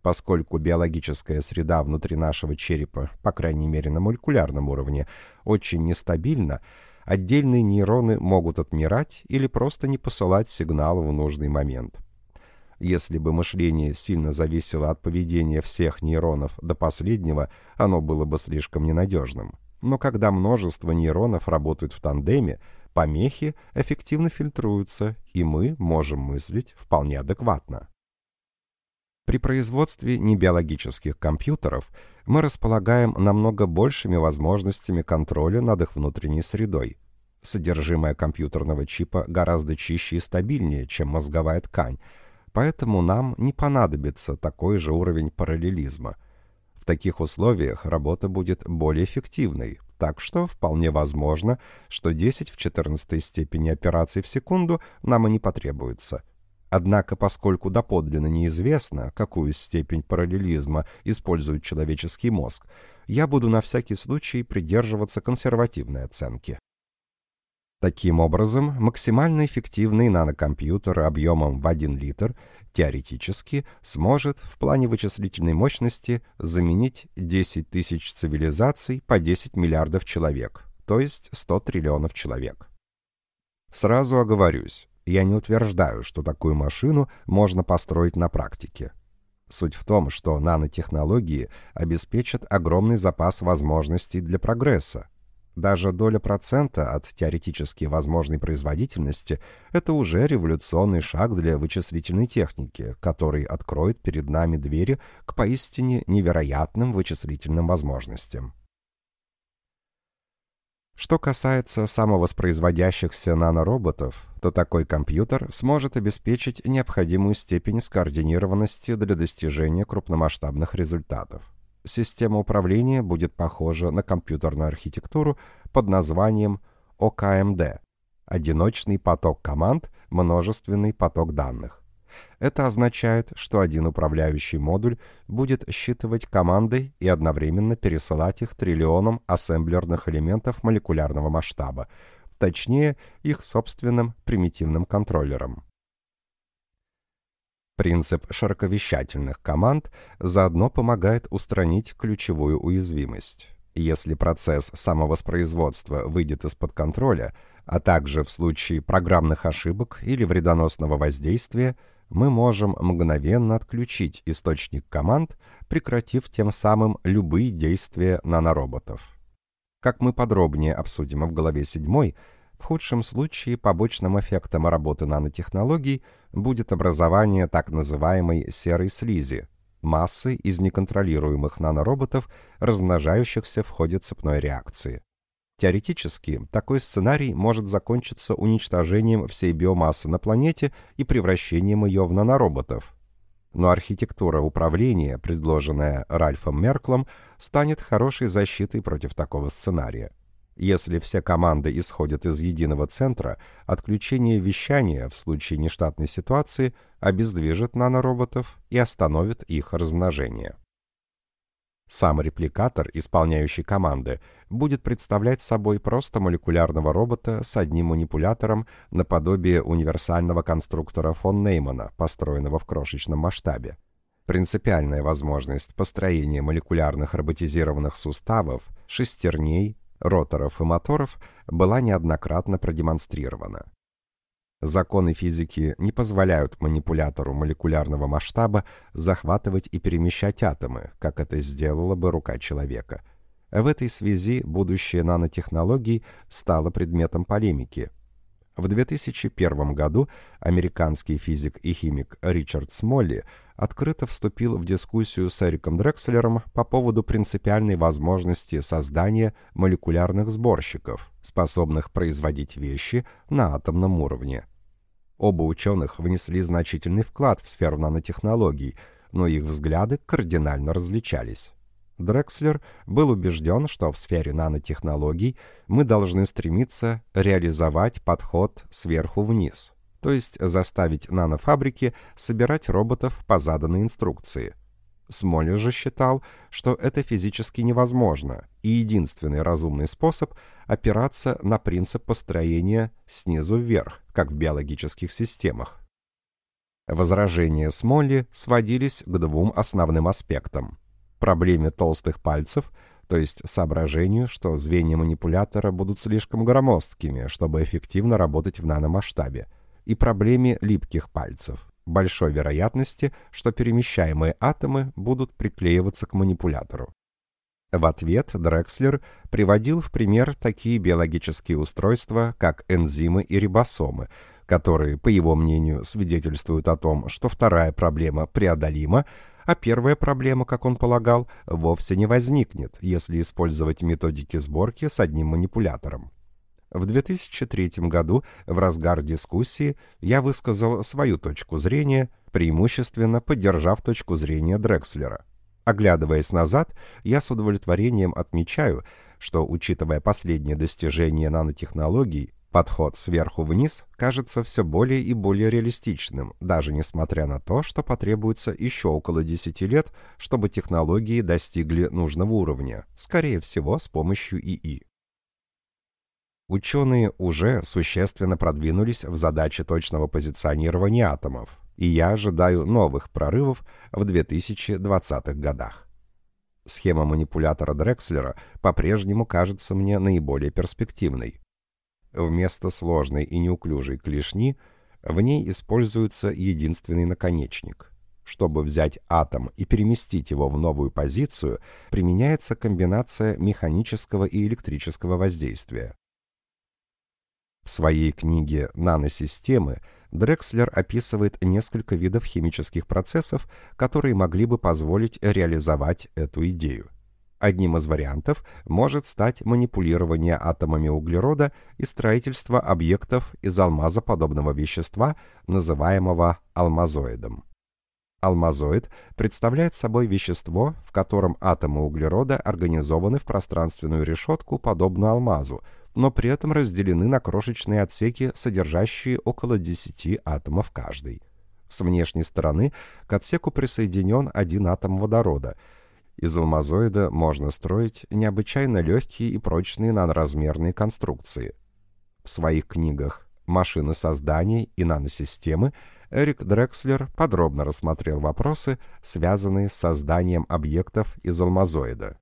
Поскольку биологическая среда внутри нашего черепа, по крайней мере на молекулярном уровне, очень нестабильна, отдельные нейроны могут отмирать или просто не посылать сигнал в нужный момент. Если бы мышление сильно зависело от поведения всех нейронов до последнего, оно было бы слишком ненадежным. Но когда множество нейронов работают в тандеме, помехи эффективно фильтруются, и мы можем мыслить вполне адекватно. При производстве небиологических компьютеров мы располагаем намного большими возможностями контроля над их внутренней средой. Содержимое компьютерного чипа гораздо чище и стабильнее, чем мозговая ткань, поэтому нам не понадобится такой же уровень параллелизма. В таких условиях работа будет более эффективной, так что вполне возможно, что 10 в 14 степени операций в секунду нам и не потребуется – Однако, поскольку доподлинно неизвестно, какую степень параллелизма использует человеческий мозг, я буду на всякий случай придерживаться консервативной оценки. Таким образом, максимально эффективный нанокомпьютер объемом в 1 литр теоретически сможет в плане вычислительной мощности заменить 10 тысяч цивилизаций по 10 миллиардов человек, то есть 100 триллионов человек. Сразу оговорюсь, я не утверждаю, что такую машину можно построить на практике. Суть в том, что нанотехнологии обеспечат огромный запас возможностей для прогресса. Даже доля процента от теоретически возможной производительности – это уже революционный шаг для вычислительной техники, который откроет перед нами двери к поистине невероятным вычислительным возможностям. Что касается самовоспроизводящихся нанороботов, то такой компьютер сможет обеспечить необходимую степень скоординированности для достижения крупномасштабных результатов. Система управления будет похожа на компьютерную архитектуру под названием ОКМД – одиночный поток команд, множественный поток данных. Это означает, что один управляющий модуль будет считывать команды и одновременно пересылать их триллионам ассемблерных элементов молекулярного масштаба, точнее, их собственным примитивным контроллерам. Принцип широковещательных команд заодно помогает устранить ключевую уязвимость. Если процесс самовоспроизводства выйдет из-под контроля, а также в случае программных ошибок или вредоносного воздействия, мы можем мгновенно отключить источник команд, прекратив тем самым любые действия нанороботов. Как мы подробнее обсудим в главе 7, в худшем случае побочным эффектом работы нанотехнологий будет образование так называемой серой слизи, массы из неконтролируемых нанороботов, размножающихся в ходе цепной реакции. Теоретически, такой сценарий может закончиться уничтожением всей биомассы на планете и превращением ее в нанороботов. Но архитектура управления, предложенная Ральфом Мерклом, станет хорошей защитой против такого сценария. Если все команды исходят из единого центра, отключение вещания в случае нештатной ситуации обездвижит нанороботов и остановит их размножение. Сам репликатор, исполняющий команды, будет представлять собой просто молекулярного робота с одним манипулятором наподобие универсального конструктора фон Неймана, построенного в крошечном масштабе. Принципиальная возможность построения молекулярных роботизированных суставов, шестерней, роторов и моторов была неоднократно продемонстрирована. Законы физики не позволяют манипулятору молекулярного масштаба захватывать и перемещать атомы, как это сделала бы рука человека. В этой связи будущее нанотехнологий стало предметом полемики. В 2001 году американский физик и химик Ричард Смолли открыто вступил в дискуссию с Эриком Дрекслером по поводу принципиальной возможности создания молекулярных сборщиков, способных производить вещи на атомном уровне. Оба ученых внесли значительный вклад в сферу нанотехнологий, но их взгляды кардинально различались. Дрекслер был убежден, что в сфере нанотехнологий мы должны стремиться реализовать подход сверху вниз, то есть заставить нанофабрики собирать роботов по заданной инструкции. Смолли же считал, что это физически невозможно, и единственный разумный способ – опираться на принцип построения снизу вверх, как в биологических системах. Возражения Смолли сводились к двум основным аспектам – проблеме толстых пальцев, то есть соображению, что звенья манипулятора будут слишком громоздкими, чтобы эффективно работать в наномасштабе, и проблеме липких пальцев, большой вероятности, что перемещаемые атомы будут приклеиваться к манипулятору. В ответ Дрекслер приводил в пример такие биологические устройства, как энзимы и рибосомы, которые, по его мнению, свидетельствуют о том, что вторая проблема преодолима, а первая проблема, как он полагал, вовсе не возникнет, если использовать методики сборки с одним манипулятором. В 2003 году, в разгар дискуссии, я высказал свою точку зрения, преимущественно поддержав точку зрения Дрекслера. Оглядываясь назад, я с удовлетворением отмечаю, что, учитывая последние достижения нанотехнологий, Подход сверху вниз кажется все более и более реалистичным, даже несмотря на то, что потребуется еще около 10 лет, чтобы технологии достигли нужного уровня, скорее всего, с помощью ИИ. Ученые уже существенно продвинулись в задаче точного позиционирования атомов, и я ожидаю новых прорывов в 2020-х годах. Схема манипулятора Дрекслера по-прежнему кажется мне наиболее перспективной. Вместо сложной и неуклюжей клешни в ней используется единственный наконечник. Чтобы взять атом и переместить его в новую позицию, применяется комбинация механического и электрического воздействия. В своей книге «Наносистемы» Дрекслер описывает несколько видов химических процессов, которые могли бы позволить реализовать эту идею. Одним из вариантов может стать манипулирование атомами углерода и строительство объектов из алмазоподобного вещества, называемого алмазоидом. Алмазоид представляет собой вещество, в котором атомы углерода организованы в пространственную решетку, подобную алмазу, но при этом разделены на крошечные отсеки, содержащие около 10 атомов каждый. С внешней стороны к отсеку присоединен один атом водорода – из алмазоида можно строить необычайно легкие и прочные наноразмерные конструкции. В своих книгах «Машины создания» и «Наносистемы» Эрик Дрекслер подробно рассмотрел вопросы, связанные с созданием объектов из алмазоида.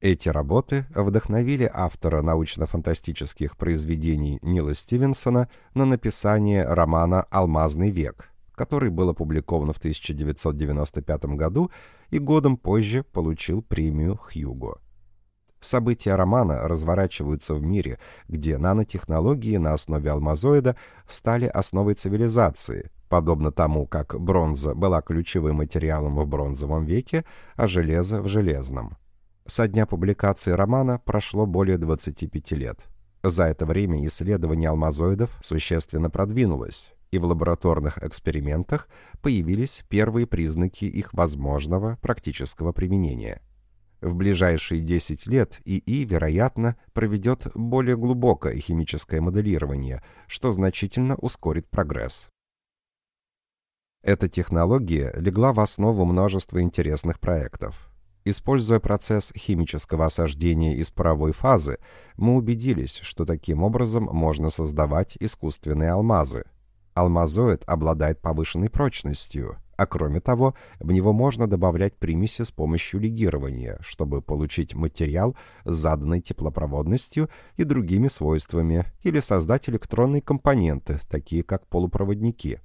Эти работы вдохновили автора научно-фантастических произведений Нила Стивенсона на написание романа «Алмазный век», который был опубликован в 1995 году и годом позже получил премию Хьюго. События романа разворачиваются в мире, где нанотехнологии на основе алмазоида стали основой цивилизации, подобно тому, как бронза была ключевым материалом в бронзовом веке, а железо в железном. Со дня публикации романа прошло более 25 лет. За это время исследование алмазоидов существенно продвинулось, и в лабораторных экспериментах появились первые признаки их возможного практического применения. В ближайшие 10 лет ИИ, вероятно, проведет более глубокое химическое моделирование, что значительно ускорит прогресс. Эта технология легла в основу множества интересных проектов. Используя процесс химического осаждения из паровой фазы, мы убедились, что таким образом можно создавать искусственные алмазы – Алмазоид обладает повышенной прочностью, а кроме того, в него можно добавлять примеси с помощью легирования, чтобы получить материал с заданной теплопроводностью и другими свойствами, или создать электронные компоненты, такие как полупроводники.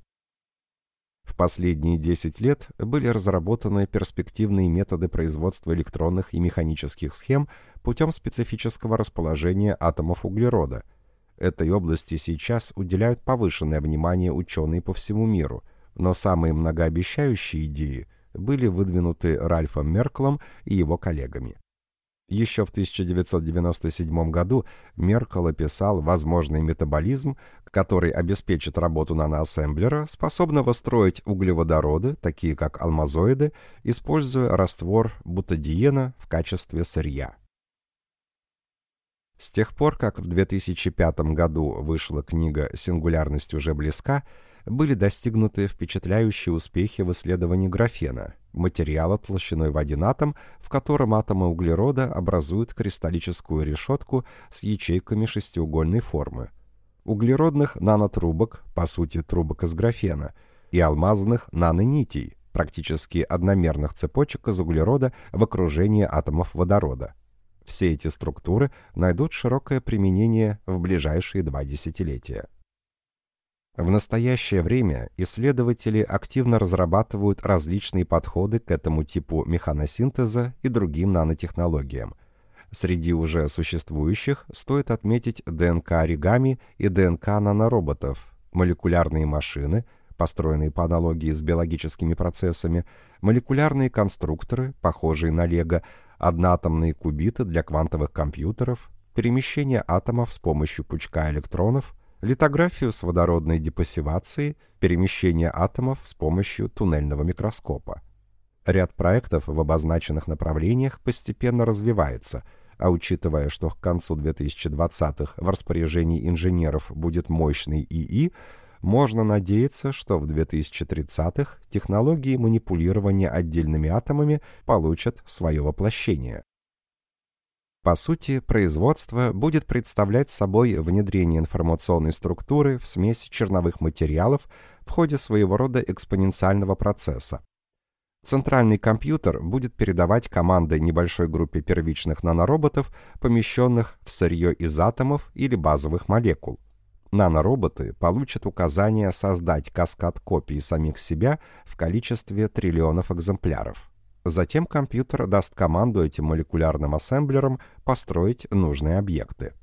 В последние 10 лет были разработаны перспективные методы производства электронных и механических схем путем специфического расположения атомов углерода – Этой области сейчас уделяют повышенное внимание ученые по всему миру, но самые многообещающие идеи были выдвинуты Ральфом Мерклом и его коллегами. Еще в 1997 году Меркл описал возможный метаболизм, который обеспечит работу наноассемблера, способного строить углеводороды, такие как алмазоиды, используя раствор бутадиена в качестве сырья. С тех пор, как в 2005 году вышла книга «Сингулярность уже близка», были достигнуты впечатляющие успехи в исследовании графена, материала толщиной в один атом, в котором атомы углерода образуют кристаллическую решетку с ячейками шестиугольной формы, углеродных нанотрубок, по сути трубок из графена, и алмазных нанонитей, практически одномерных цепочек из углерода в окружении атомов водорода. Все эти структуры найдут широкое применение в ближайшие два десятилетия. В настоящее время исследователи активно разрабатывают различные подходы к этому типу механосинтеза и другим нанотехнологиям. Среди уже существующих стоит отметить ДНК-оригами и ДНК-нанороботов, молекулярные машины, построенные по аналогии с биологическими процессами, молекулярные конструкторы, похожие на лего, одноатомные кубиты для квантовых компьютеров, перемещение атомов с помощью пучка электронов, литографию с водородной депассивацией, перемещение атомов с помощью туннельного микроскопа. Ряд проектов в обозначенных направлениях постепенно развивается, а учитывая, что к концу 2020-х в распоряжении инженеров будет мощный ИИ, можно надеяться, что в 2030-х технологии манипулирования отдельными атомами получат свое воплощение. По сути, производство будет представлять собой внедрение информационной структуры в смесь черновых материалов в ходе своего рода экспоненциального процесса. Центральный компьютер будет передавать команды небольшой группе первичных нанороботов, помещенных в сырье из атомов или базовых молекул. Нанороботы получат указание создать каскад копий самих себя в количестве триллионов экземпляров. Затем компьютер даст команду этим молекулярным ассемблерам построить нужные объекты.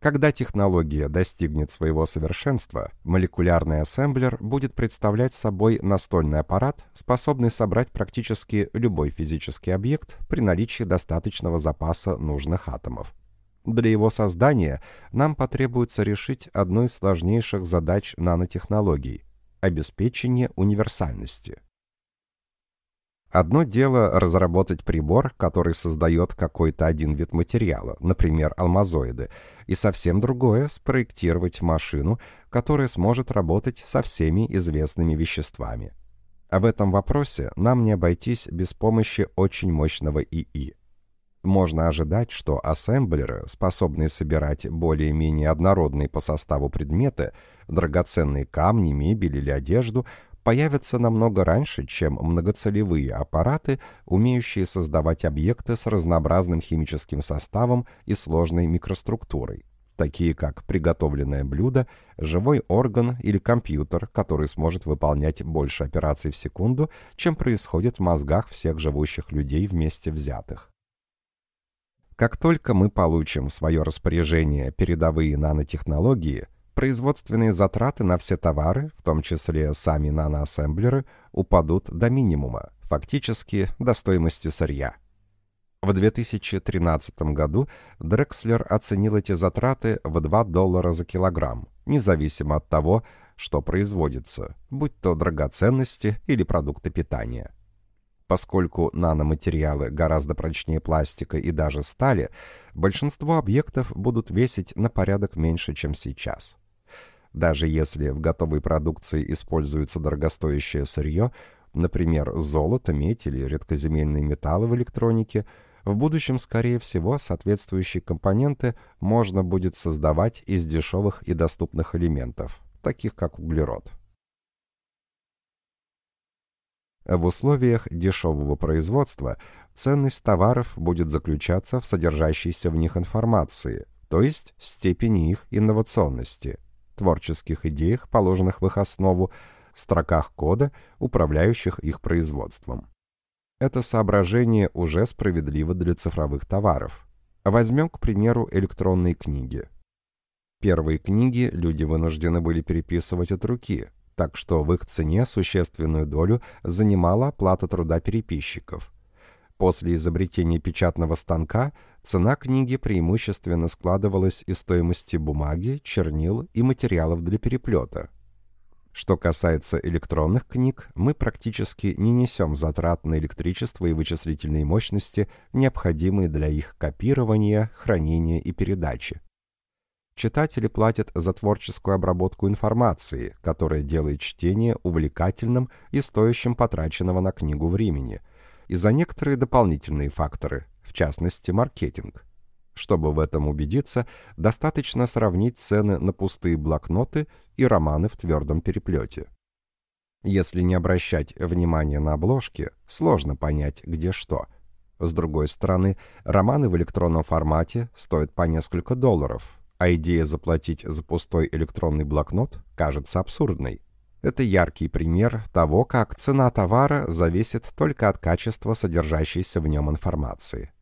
Когда технология достигнет своего совершенства, молекулярный ассемблер будет представлять собой настольный аппарат, способный собрать практически любой физический объект при наличии достаточного запаса нужных атомов. Для его создания нам потребуется решить одну из сложнейших задач нанотехнологий – обеспечение универсальности. Одно дело разработать прибор, который создает какой-то один вид материала, например, алмазоиды, и совсем другое — спроектировать машину, которая сможет работать со всеми известными веществами. А в этом вопросе нам не обойтись без помощи очень мощного ИИ можно ожидать, что ассемблеры, способные собирать более-менее однородные по составу предметы, драгоценные камни, мебель или одежду, появятся намного раньше, чем многоцелевые аппараты, умеющие создавать объекты с разнообразным химическим составом и сложной микроструктурой, такие как приготовленное блюдо, живой орган или компьютер, который сможет выполнять больше операций в секунду, чем происходит в мозгах всех живущих людей вместе взятых. Как только мы получим в свое распоряжение передовые нанотехнологии, производственные затраты на все товары, в том числе сами наноассемблеры, упадут до минимума, фактически до стоимости сырья. В 2013 году Дрекслер оценил эти затраты в 2 доллара за килограмм, независимо от того, что производится, будь то драгоценности или продукты питания. Поскольку наноматериалы гораздо прочнее пластика и даже стали, большинство объектов будут весить на порядок меньше, чем сейчас. Даже если в готовой продукции используется дорогостоящее сырье, например, золото, медь или редкоземельные металлы в электронике, в будущем, скорее всего, соответствующие компоненты можно будет создавать из дешевых и доступных элементов, таких как углерод. В условиях дешевого производства ценность товаров будет заключаться в содержащейся в них информации, то есть степени их инновационности, творческих идеях, положенных в их основу, строках кода, управляющих их производством. Это соображение уже справедливо для цифровых товаров. Возьмем, к примеру, электронные книги. Первые книги люди вынуждены были переписывать от руки, так что в их цене существенную долю занимала оплата труда переписчиков. После изобретения печатного станка цена книги преимущественно складывалась из стоимости бумаги, чернил и материалов для переплета. Что касается электронных книг, мы практически не несем затрат на электричество и вычислительные мощности, необходимые для их копирования, хранения и передачи. Читатели платят за творческую обработку информации, которая делает чтение увлекательным и стоящим потраченного на книгу времени, и за некоторые дополнительные факторы, в частности маркетинг. Чтобы в этом убедиться, достаточно сравнить цены на пустые блокноты и романы в твердом переплете. Если не обращать внимания на обложки, сложно понять, где что. С другой стороны, романы в электронном формате стоят по несколько долларов, а идея заплатить за пустой электронный блокнот кажется абсурдной. Это яркий пример того, как цена товара зависит только от качества содержащейся в нем информации.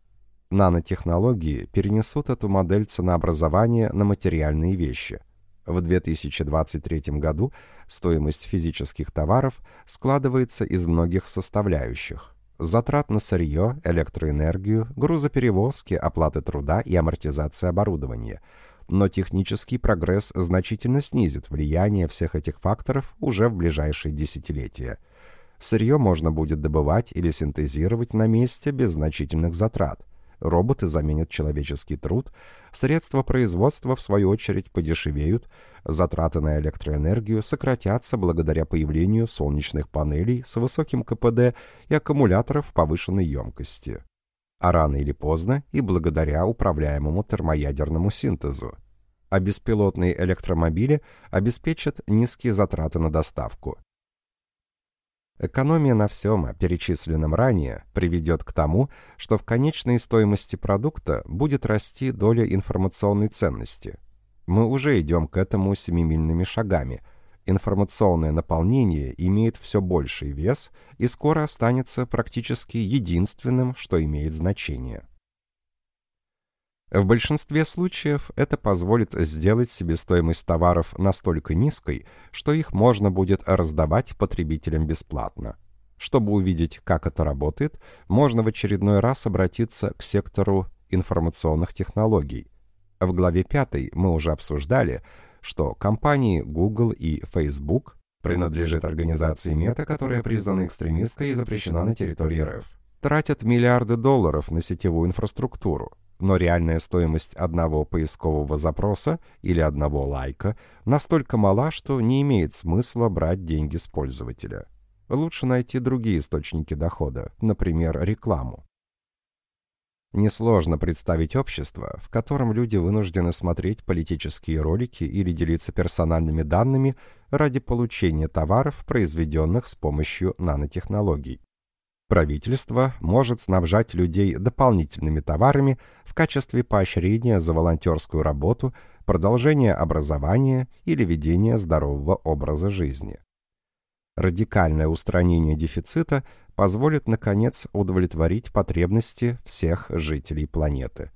Нанотехнологии перенесут эту модель ценообразования на материальные вещи. В 2023 году стоимость физических товаров складывается из многих составляющих. Затрат на сырье, электроэнергию, грузоперевозки, оплаты труда и амортизации оборудования – но технический прогресс значительно снизит влияние всех этих факторов уже в ближайшие десятилетия. Сырье можно будет добывать или синтезировать на месте без значительных затрат. Роботы заменят человеческий труд, средства производства, в свою очередь, подешевеют, затраты на электроэнергию сократятся благодаря появлению солнечных панелей с высоким КПД и аккумуляторов повышенной емкости а рано или поздно и благодаря управляемому термоядерному синтезу. А беспилотные электромобили обеспечат низкие затраты на доставку. Экономия на всем, перечисленном ранее, приведет к тому, что в конечной стоимости продукта будет расти доля информационной ценности. Мы уже идем к этому семимильными шагами – информационное наполнение имеет все больший вес и скоро останется практически единственным, что имеет значение. В большинстве случаев это позволит сделать себестоимость товаров настолько низкой, что их можно будет раздавать потребителям бесплатно. Чтобы увидеть, как это работает, можно в очередной раз обратиться к сектору информационных технологий. В главе 5 мы уже обсуждали, что компании Google и Facebook принадлежит организации Мета, которая признана экстремистской и запрещена на территории РФ. Тратят миллиарды долларов на сетевую инфраструктуру, но реальная стоимость одного поискового запроса или одного лайка настолько мала, что не имеет смысла брать деньги с пользователя. Лучше найти другие источники дохода, например, рекламу. Несложно представить общество, в котором люди вынуждены смотреть политические ролики или делиться персональными данными ради получения товаров, произведенных с помощью нанотехнологий. Правительство может снабжать людей дополнительными товарами в качестве поощрения за волонтерскую работу, продолжение образования или ведение здорового образа жизни. Радикальное устранение дефицита позволит, наконец, удовлетворить потребности всех жителей планеты.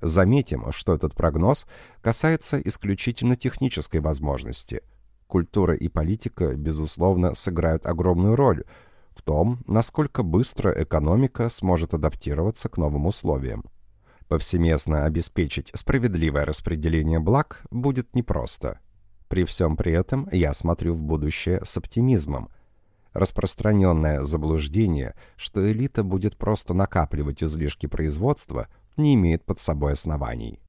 Заметим, что этот прогноз касается исключительно технической возможности. Культура и политика, безусловно, сыграют огромную роль в том, насколько быстро экономика сможет адаптироваться к новым условиям. Повсеместно обеспечить справедливое распределение благ будет непросто – при всем при этом я смотрю в будущее с оптимизмом. Распространенное заблуждение, что элита будет просто накапливать излишки производства, не имеет под собой оснований.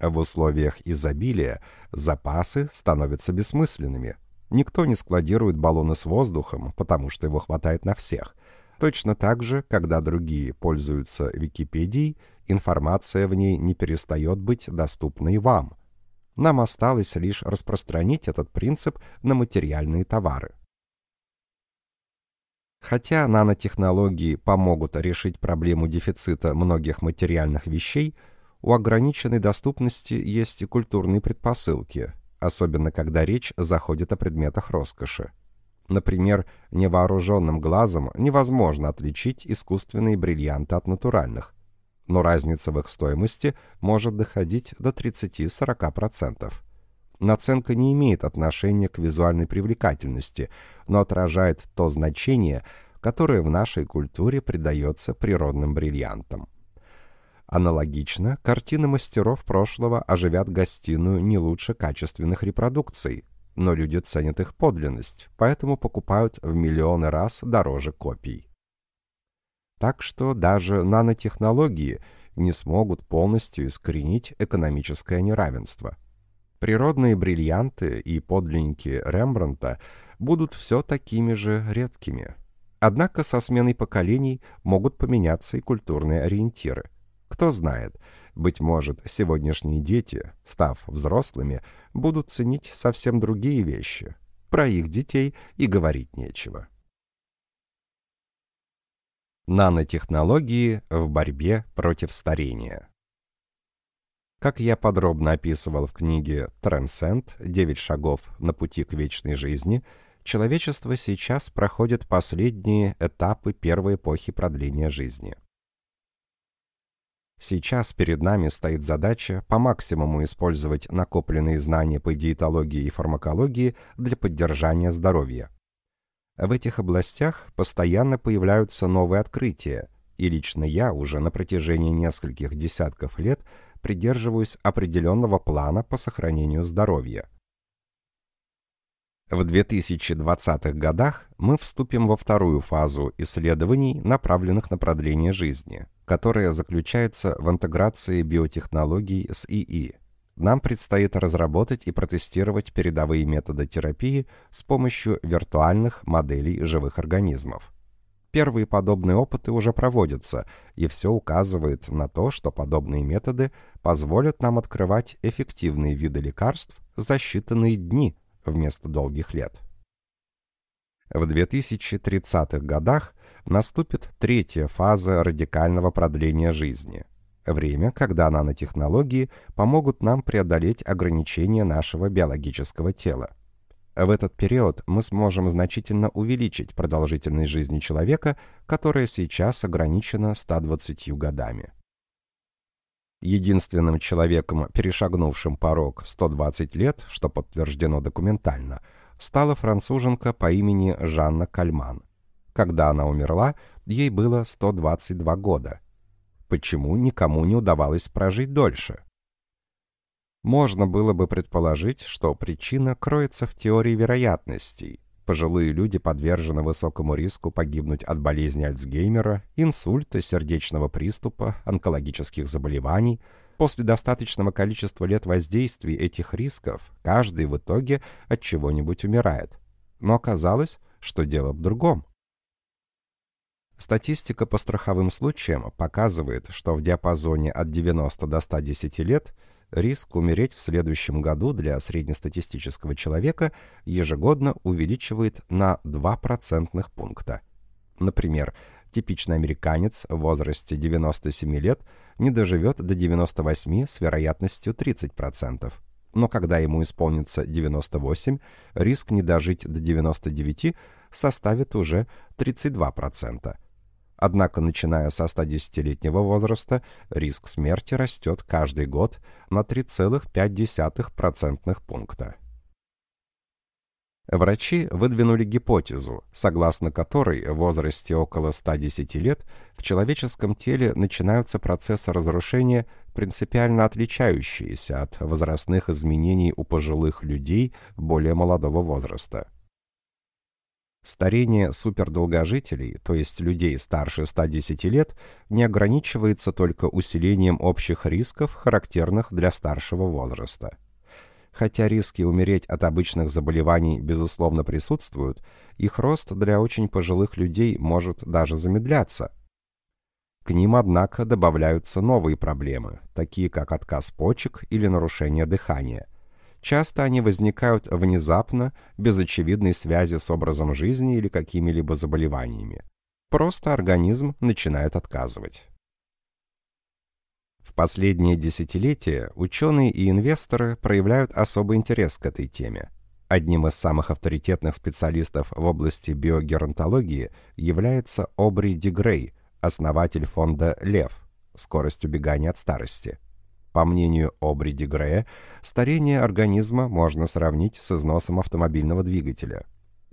В условиях изобилия запасы становятся бессмысленными. Никто не складирует баллоны с воздухом, потому что его хватает на всех. Точно так же, когда другие пользуются Википедией, информация в ней не перестает быть доступной вам – нам осталось лишь распространить этот принцип на материальные товары. Хотя нанотехнологии помогут решить проблему дефицита многих материальных вещей, у ограниченной доступности есть и культурные предпосылки, особенно когда речь заходит о предметах роскоши. Например, невооруженным глазом невозможно отличить искусственные бриллианты от натуральных. но разница в их стоимости может доходить до 30-40%. Наценка не имеет отношения к визуальной привлекательности, но отражает то значение, которое в нашей культуре придается природным бриллиантам. Аналогично, картины мастеров прошлого оживят гостиную не лучше качественных репродукций, но люди ценят их подлинность, поэтому покупают в миллионы раз дороже копий. Так что даже нанотехнологии не смогут полностью искоренить экономическое неравенство. Природные бриллианты и подлинники Рембрандта будут все такими же редкими. Однако со сменой поколений могут поменяться и культурные ориентиры. Кто знает, быть может, сегодняшние дети, став взрослыми, будут ценить совсем другие вещи. Про их детей и говорить нечего. Нанотехнологии в борьбе против старения Как я подробно описывал в книге «Трансценд. Девять шагов на пути к вечной жизни», человечество сейчас проходит последние этапы первой эпохи продления жизни. Сейчас перед нами стоит задача по максимуму использовать накопленные знания по диетологии и фармакологии для поддержания здоровья. В этих областях постоянно появляются новые открытия, и лично я уже на протяжении нескольких десятков лет придерживаюсь определенного плана по сохранению здоровья. В 2020-х годах мы вступим во вторую фазу исследований, направленных на продление жизни, которая заключается в интеграции биотехнологий с ИИ. Нам предстоит разработать и протестировать передовые методы терапии с помощью виртуальных моделей живых организмов. Первые подобные опыты уже проводятся, и все указывает на то, что подобные методы позволят нам открывать эффективные виды лекарств за считанные дни – вместо долгих лет. В 2030-х годах наступит третья фаза радикального продления жизни. Время, когда нанотехнологии помогут нам преодолеть ограничения нашего биологического тела. В этот период мы сможем значительно увеличить продолжительность жизни человека, которая сейчас ограничена 120 годами. Единственным человеком, перешагнувшим порог 120 лет, что подтверждено документально, стала француженка по имени Жанна Кальман. Когда она умерла, ей было 122 года. Почему никому не удавалось прожить дольше? Можно было бы предположить, что причина кроется в теории вероятностей, Пожилые люди подвержены высокому риску погибнуть от болезни Альцгеймера, инсульта, сердечного приступа, онкологических заболеваний. После достаточного количества лет воздействия этих рисков каждый в итоге от чего-нибудь умирает. Но оказалось, что дело в другом. Статистика по страховым случаям показывает, что в диапазоне от 90 до 110 лет – риск умереть в следующем году для среднестатистического человека ежегодно увеличивает на 2 процентных пункта. Например, типичный американец в возрасте 97 лет не доживет до 98 с вероятностью 30%. Но когда ему исполнится 98, риск не дожить до 99 составит уже 32%. Однако, начиная со 110-летнего возраста, риск смерти растет каждый год на 3,5% пункта. Врачи выдвинули гипотезу, согласно которой в возрасте около 110 лет в человеческом теле начинаются процессы разрушения, принципиально отличающиеся от возрастных изменений у пожилых людей более молодого возраста. Старение супердолгожителей, то есть людей старше 110 лет, не ограничивается только усилением общих рисков, характерных для старшего возраста. Хотя риски умереть от обычных заболеваний безусловно присутствуют, их рост для очень пожилых людей может даже замедляться. К ним, однако, добавляются новые проблемы, такие как отказ почек или нарушение дыхания. Часто они возникают внезапно, без очевидной связи с образом жизни или какими-либо заболеваниями. Просто организм начинает отказывать. В последние десятилетия ученые и инвесторы проявляют особый интерес к этой теме. Одним из самых авторитетных специалистов в области биогеронтологии является Обри Дигрей, основатель фонда «Лев», скорость убегания от старости. По мнению Обриди Грея, старение организма можно сравнить с износом автомобильного двигателя.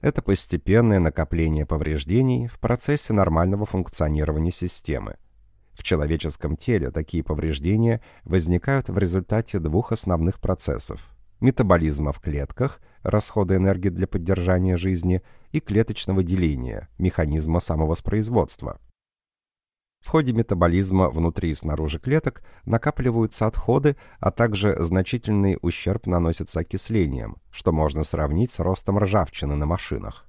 Это постепенное накопление повреждений в процессе нормального функционирования системы. В человеческом теле такие повреждения возникают в результате двух основных процессов – метаболизма в клетках, расхода энергии для поддержания жизни, и клеточного деления, механизма самовоспроизводства – в ходе метаболизма внутри и снаружи клеток накапливаются отходы, а также значительный ущерб наносится окислением, что можно сравнить с ростом ржавчины на машинах.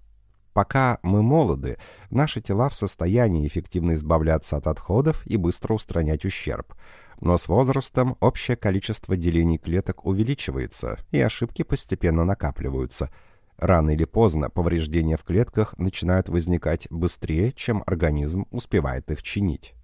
Пока мы молоды, наши тела в состоянии эффективно избавляться от отходов и быстро устранять ущерб. Но с возрастом общее количество делений клеток увеличивается, и ошибки постепенно накапливаются – Рано или поздно повреждения в клетках начинают возникать быстрее, чем организм успевает их чинить.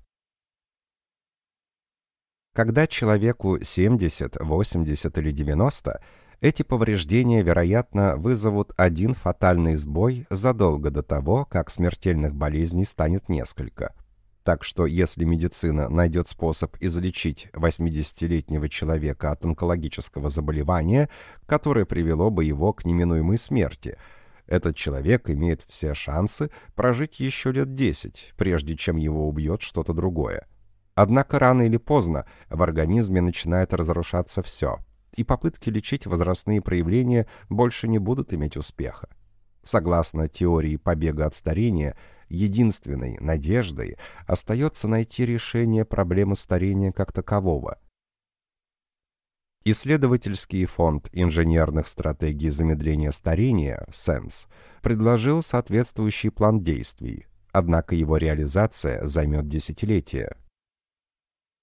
Когда человеку 70, 80 или 90, эти повреждения, вероятно, вызовут один фатальный сбой задолго до того, как смертельных болезней станет несколько – так что если медицина найдет способ излечить 80-летнего человека от онкологического заболевания, которое привело бы его к неминуемой смерти, этот человек имеет все шансы прожить еще лет 10, прежде чем его убьет что-то другое. Однако рано или поздно в организме начинает разрушаться все, и попытки лечить возрастные проявления больше не будут иметь успеха. Согласно теории побега от старения – единственной надеждой остается найти решение проблемы старения как такового. Исследовательский фонд инженерных стратегий замедления старения «СЭНС» предложил соответствующий план действий, однако его реализация займет десятилетия.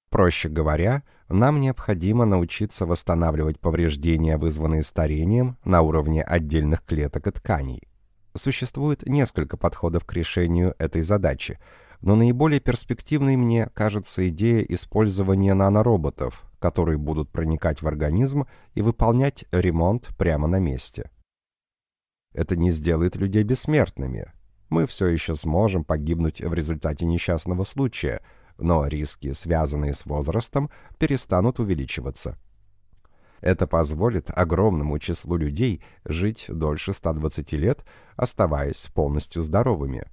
Проще говоря, нам необходимо научиться восстанавливать повреждения, вызванные старением, на уровне отдельных клеток и тканей. Существует несколько подходов к решению этой задачи, но наиболее перспективной мне кажется идея использования нанороботов, которые будут проникать в организм и выполнять ремонт прямо на месте. Это не сделает людей бессмертными. Мы все еще сможем погибнуть в результате несчастного случая, но риски, связанные с возрастом, перестанут увеличиваться. Это позволит огромному числу людей жить дольше 120 лет, оставаясь полностью здоровыми.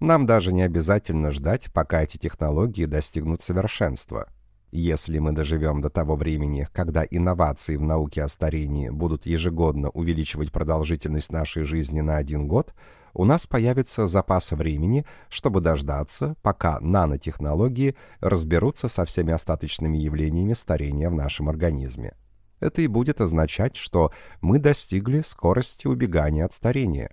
Нам даже не обязательно ждать, пока эти технологии достигнут совершенства. Если мы доживем до того времени, когда инновации в науке о старении будут ежегодно увеличивать продолжительность нашей жизни на один год, у нас появится запас времени, чтобы дождаться, пока нанотехнологии разберутся со всеми остаточными явлениями старения в нашем организме. Это и будет означать, что мы достигли скорости убегания от старения.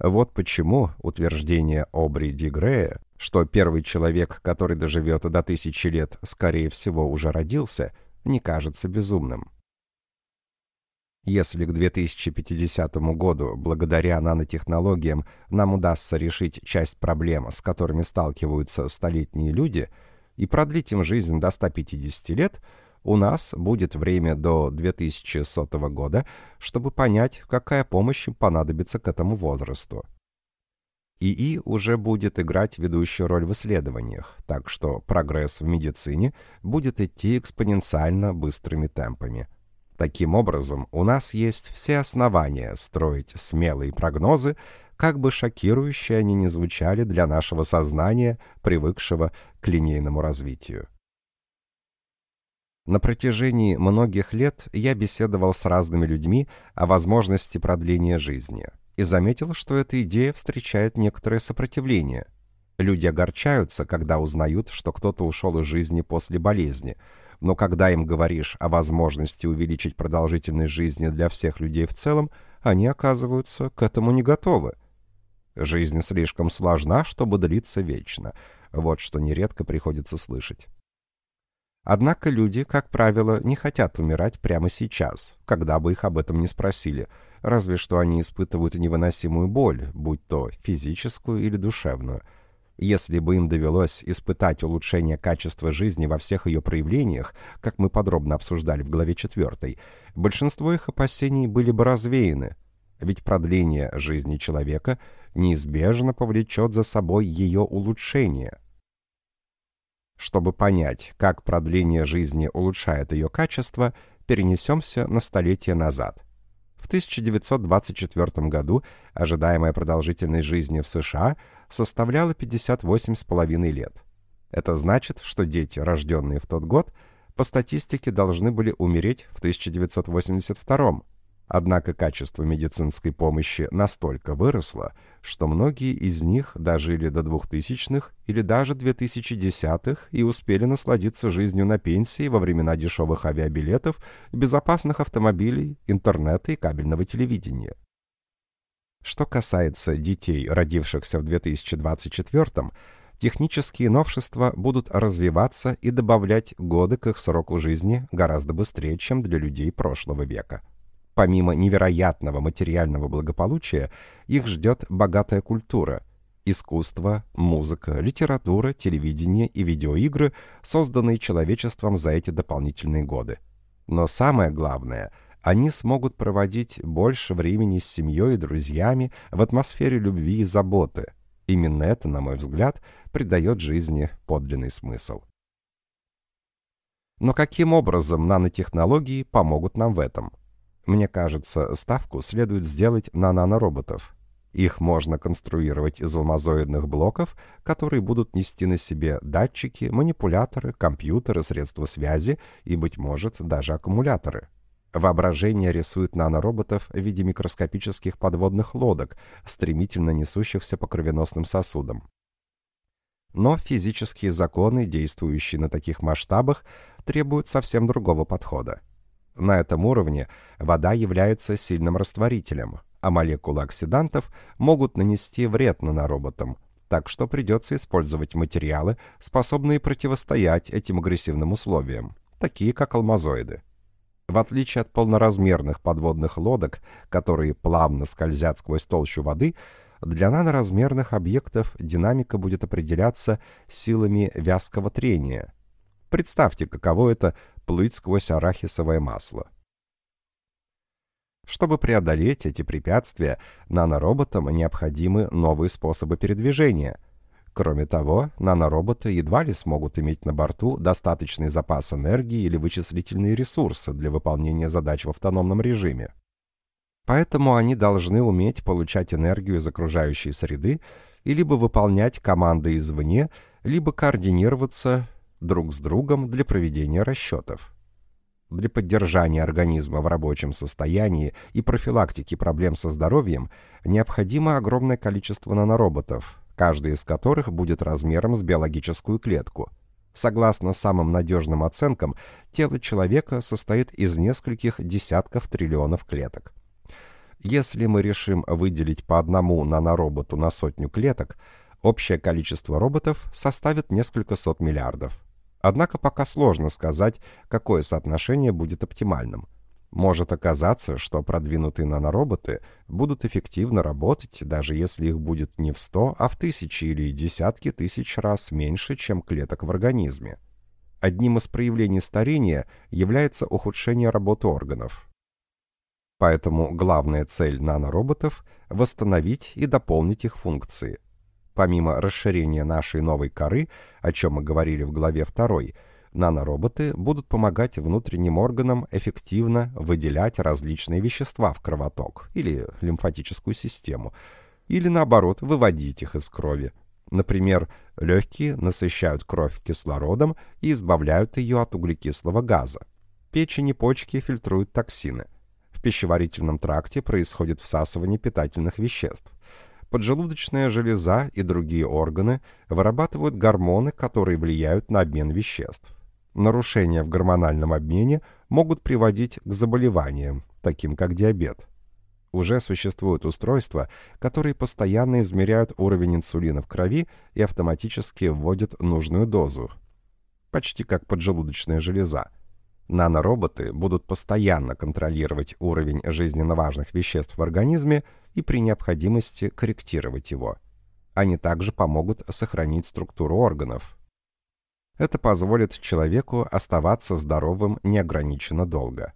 Вот почему утверждение Обри Дигрея, что первый человек, который доживет до тысячи лет, скорее всего, уже родился, не кажется безумным. Если к 2050 году, благодаря нанотехнологиям, нам удастся решить часть проблем, с которыми сталкиваются столетние люди, и продлить им жизнь до 150 лет – у нас будет время до 2100 года, чтобы понять, какая помощь им понадобится к этому возрасту. ИИ уже будет играть ведущую роль в исследованиях, так что прогресс в медицине будет идти экспоненциально быстрыми темпами. Таким образом, у нас есть все основания строить смелые прогнозы, как бы шокирующие они ни звучали для нашего сознания, привыкшего к линейному развитию. На протяжении многих лет я беседовал с разными людьми о возможности продления жизни и заметил, что эта идея встречает некоторое сопротивление. Люди огорчаются, когда узнают, что кто-то ушел из жизни после болезни, но когда им говоришь о возможности увеличить продолжительность жизни для всех людей в целом, они оказываются к этому не готовы. Жизнь слишком сложна, чтобы длиться вечно. Вот что нередко приходится слышать. Однако люди, как правило, не хотят умирать прямо сейчас, когда бы их об этом не спросили, разве что они испытывают невыносимую боль, будь то физическую или душевную. Если бы им довелось испытать улучшение качества жизни во всех ее проявлениях, как мы подробно обсуждали в главе 4, большинство их опасений были бы развеяны, ведь продление жизни человека неизбежно повлечет за собой ее улучшение – Чтобы понять, как продление жизни улучшает ее качество, перенесемся на столетие назад. В 1924 году ожидаемая продолжительность жизни в США составляла 58,5 лет. Это значит, что дети, рожденные в тот год, по статистике должны были умереть в 1982 Однако качество медицинской помощи настолько выросло, что многие из них дожили до 2000-х или даже 2010-х и успели насладиться жизнью на пенсии во времена дешевых авиабилетов, безопасных автомобилей, интернета и кабельного телевидения. Что касается детей, родившихся в 2024 технические новшества будут развиваться и добавлять годы к их сроку жизни гораздо быстрее, чем для людей прошлого века. Помимо невероятного материального благополучия, их ждет богатая культура, искусство, музыка, литература, телевидение и видеоигры, созданные человечеством за эти дополнительные годы. Но самое главное, они смогут проводить больше времени с семьей и друзьями в атмосфере любви и заботы. Именно это, на мой взгляд, придает жизни подлинный смысл. Но каким образом нанотехнологии помогут нам в этом? Мне кажется, ставку следует сделать на нанороботов. Их можно конструировать из алмазоидных блоков, которые будут нести на себе датчики, манипуляторы, компьютеры, средства связи и, быть может, даже аккумуляторы. Воображение рисует нанороботов в виде микроскопических подводных лодок, стремительно несущихся по кровеносным сосудам. Но физические законы, действующие на таких масштабах, требуют совсем другого подхода. На этом уровне вода является сильным растворителем, а молекулы оксидантов могут нанести вред нанороботам, так что придется использовать материалы, способные противостоять этим агрессивным условиям, такие как алмазоиды. В отличие от полноразмерных подводных лодок, которые плавно скользят сквозь толщу воды, для наноразмерных объектов динамика будет определяться силами вязкого трения. Представьте, каково это плыть сквозь арахисовое масло. Чтобы преодолеть эти препятствия, нанороботам необходимы новые способы передвижения. Кроме того, нанороботы едва ли смогут иметь на борту достаточный запас энергии или вычислительные ресурсы для выполнения задач в автономном режиме. Поэтому они должны уметь получать энергию из окружающей среды и либо выполнять команды извне, либо координироваться друг с другом для проведения расчетов. Для поддержания организма в рабочем состоянии и профилактики проблем со здоровьем необходимо огромное количество нанороботов, каждый из которых будет размером с биологическую клетку. Согласно самым надежным оценкам, тело человека состоит из нескольких десятков триллионов клеток. Если мы решим выделить по одному нанороботу на сотню клеток, общее количество роботов составит несколько сот миллиардов. Однако пока сложно сказать, какое соотношение будет оптимальным. Может оказаться, что продвинутые нанороботы будут эффективно работать, даже если их будет не в 100, а в тысячи или десятки тысяч раз меньше, чем клеток в организме. Одним из проявлений старения является ухудшение работы органов. Поэтому главная цель нанороботов – восстановить и дополнить их функции. Помимо расширения нашей новой коры, о чем мы говорили в главе 2, нанороботы будут помогать внутренним органам эффективно выделять различные вещества в кровоток или лимфатическую систему, или наоборот выводить их из крови. Например, легкие насыщают кровь кислородом и избавляют ее от углекислого газа. Печень и почки фильтруют токсины. В пищеварительном тракте происходит всасывание питательных веществ – Поджелудочная железа и другие органы вырабатывают гормоны, которые влияют на обмен веществ. Нарушения в гормональном обмене могут приводить к заболеваниям, таким как диабет. Уже существуют устройства, которые постоянно измеряют уровень инсулина в крови и автоматически вводят нужную дозу. Почти как поджелудочная железа. Нанороботы будут постоянно контролировать уровень жизненно важных веществ в организме и при необходимости корректировать его. Они также помогут сохранить структуру органов. Это позволит человеку оставаться здоровым неограниченно долго.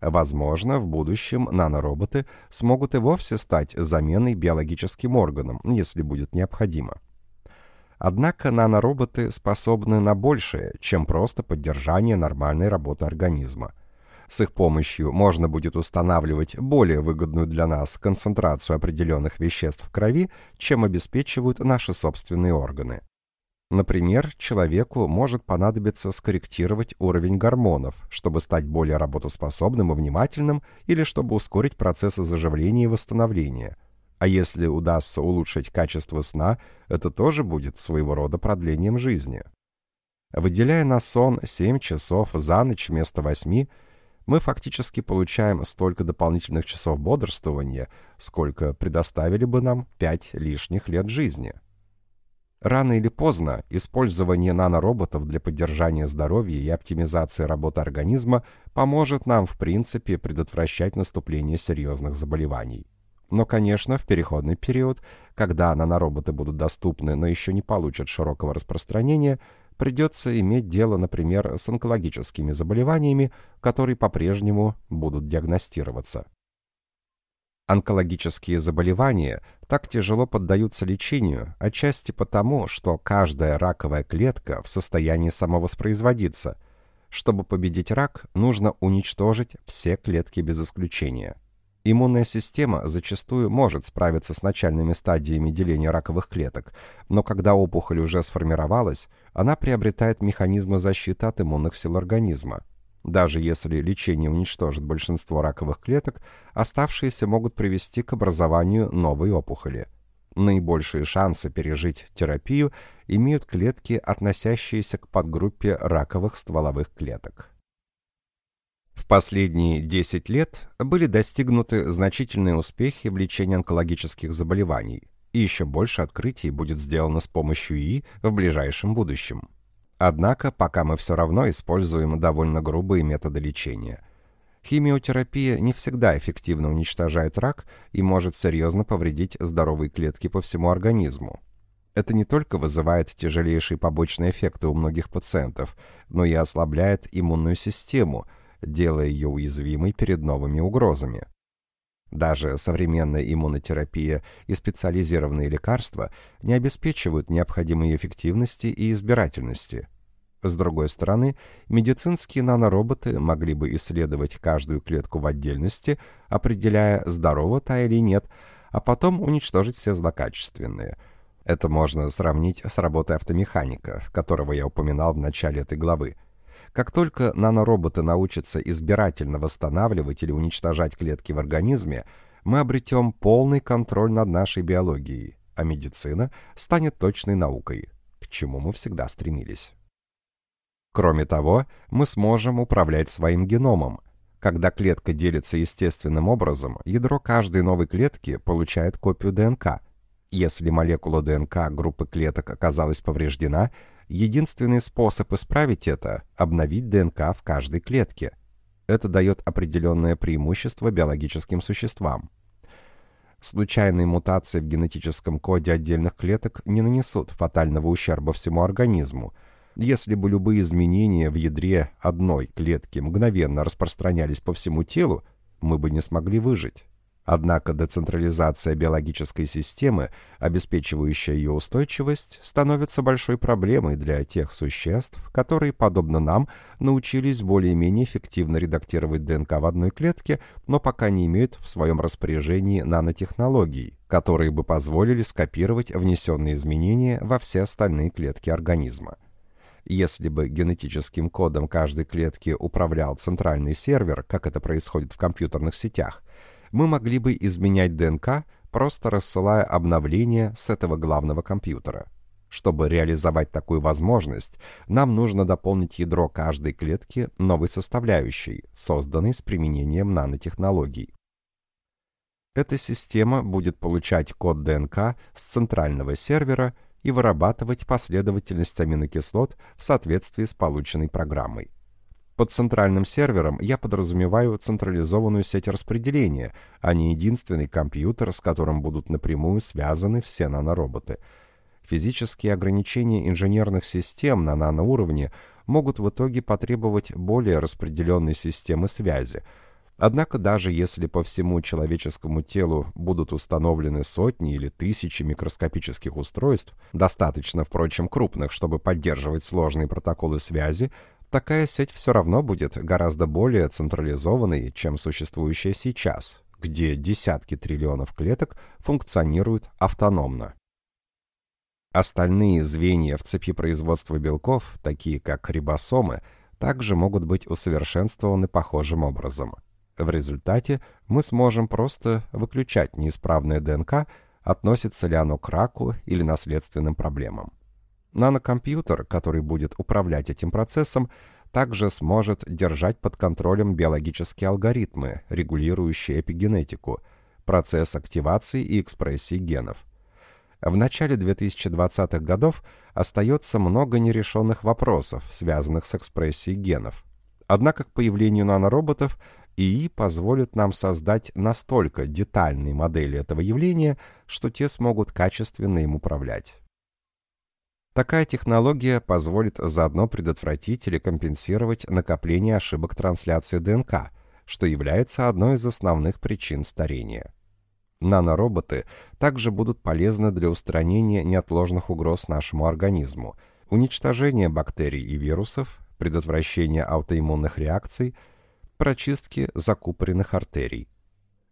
Возможно, в будущем нанороботы смогут и вовсе стать заменой биологическим органам, если будет необходимо. Однако нанороботы способны на большее, чем просто поддержание нормальной работы организма. С их помощью можно будет устанавливать более выгодную для нас концентрацию определенных веществ в крови, чем обеспечивают наши собственные органы. Например, человеку может понадобиться скорректировать уровень гормонов, чтобы стать более работоспособным и внимательным или чтобы ускорить процессы заживления и восстановления. А если удастся улучшить качество сна, это тоже будет своего рода продлением жизни. Выделяя на сон 7 часов за ночь вместо 8, мы фактически получаем столько дополнительных часов бодрствования, сколько предоставили бы нам 5 лишних лет жизни. Рано или поздно использование нанороботов для поддержания здоровья и оптимизации работы организма поможет нам в принципе предотвращать наступление серьезных заболеваний. Но, конечно, в переходный период, когда нанороботы будут доступны, но еще не получат широкого распространения, придется иметь дело, например, с онкологическими заболеваниями, которые по-прежнему будут диагностироваться. Онкологические заболевания так тяжело поддаются лечению, отчасти потому, что каждая раковая клетка в состоянии самовоспроизводиться. Чтобы победить рак, нужно уничтожить все клетки без исключения. Иммунная система зачастую может справиться с начальными стадиями деления раковых клеток, но когда опухоль уже сформировалась, она приобретает механизмы защиты от иммунных сил организма. Даже если лечение уничтожит большинство раковых клеток, оставшиеся могут привести к образованию новой опухоли. Наибольшие шансы пережить терапию имеют клетки, относящиеся к подгруппе раковых стволовых клеток. В последние 10 лет были достигнуты значительные успехи в лечении онкологических заболеваний, и еще больше открытий будет сделано с помощью ИИ в ближайшем будущем. Однако пока мы все равно используем довольно грубые методы лечения. Химиотерапия не всегда эффективно уничтожает рак и может серьезно повредить здоровые клетки по всему организму. Это не только вызывает тяжелейшие побочные эффекты у многих пациентов, но и ослабляет иммунную систему, делая ее уязвимой перед новыми угрозами. Даже современная иммунотерапия и специализированные лекарства не обеспечивают необходимой эффективности и избирательности. С другой стороны, медицинские нанороботы могли бы исследовать каждую клетку в отдельности, определяя, здорова та или нет, а потом уничтожить все злокачественные. Это можно сравнить с работой автомеханика, которого я упоминал в начале этой главы – как только нанороботы научатся избирательно восстанавливать или уничтожать клетки в организме, мы обретем полный контроль над нашей биологией, а медицина станет точной наукой, к чему мы всегда стремились. Кроме того, мы сможем управлять своим геномом. Когда клетка делится естественным образом, ядро каждой новой клетки получает копию ДНК. Если молекула ДНК группы клеток оказалась повреждена, Единственный способ исправить это – обновить ДНК в каждой клетке. Это дает определенное преимущество биологическим существам. Случайные мутации в генетическом коде отдельных клеток не нанесут фатального ущерба всему организму. Если бы любые изменения в ядре одной клетки мгновенно распространялись по всему телу, мы бы не смогли выжить. Однако децентрализация биологической системы, обеспечивающая ее устойчивость, становится большой проблемой для тех существ, которые, подобно нам, научились более-менее эффективно редактировать ДНК в одной клетке, но пока не имеют в своем распоряжении нанотехнологий, которые бы позволили скопировать внесенные изменения во все остальные клетки организма. Если бы генетическим кодом каждой клетки управлял центральный сервер, как это происходит в компьютерных сетях, мы могли бы изменять ДНК, просто рассылая обновления с этого главного компьютера. Чтобы реализовать такую возможность, нам нужно дополнить ядро каждой клетки новой составляющей, созданной с применением нанотехнологий. Эта система будет получать код ДНК с центрального сервера и вырабатывать последовательность аминокислот в соответствии с полученной программой. Под центральным сервером я подразумеваю централизованную сеть распределения, а не единственный компьютер, с которым будут напрямую связаны все нанороботы. Физические ограничения инженерных систем на наноуровне могут в итоге потребовать более распределенной системы связи, Однако даже если по всему человеческому телу будут установлены сотни или тысячи микроскопических устройств, достаточно, впрочем, крупных, чтобы поддерживать сложные протоколы связи, такая сеть все равно будет гораздо более централизованной, чем существующая сейчас, где десятки триллионов клеток функционируют автономно. Остальные звенья в цепи производства белков, такие как рибосомы, также могут быть усовершенствованы похожим образом – в результате мы сможем просто выключать неисправное ДНК, относится ли оно к раку или наследственным проблемам. Нанокомпьютер, который будет управлять этим процессом, также сможет держать под контролем биологические алгоритмы, регулирующие эпигенетику, процесс активации и экспрессии генов. В начале 2020-х годов остается много нерешенных вопросов, связанных с экспрессией генов. Однако к появлению нанороботов ИИ позволит нам создать настолько детальные модели этого явления, что те смогут качественно им управлять. Такая технология позволит заодно предотвратить или компенсировать накопление ошибок трансляции ДНК, что является одной из основных причин старения. Нанороботы также будут полезны для устранения неотложных угроз нашему организму, уничтожения бактерий и вирусов, предотвращения аутоиммунных реакций – прочистки закупоренных артерий.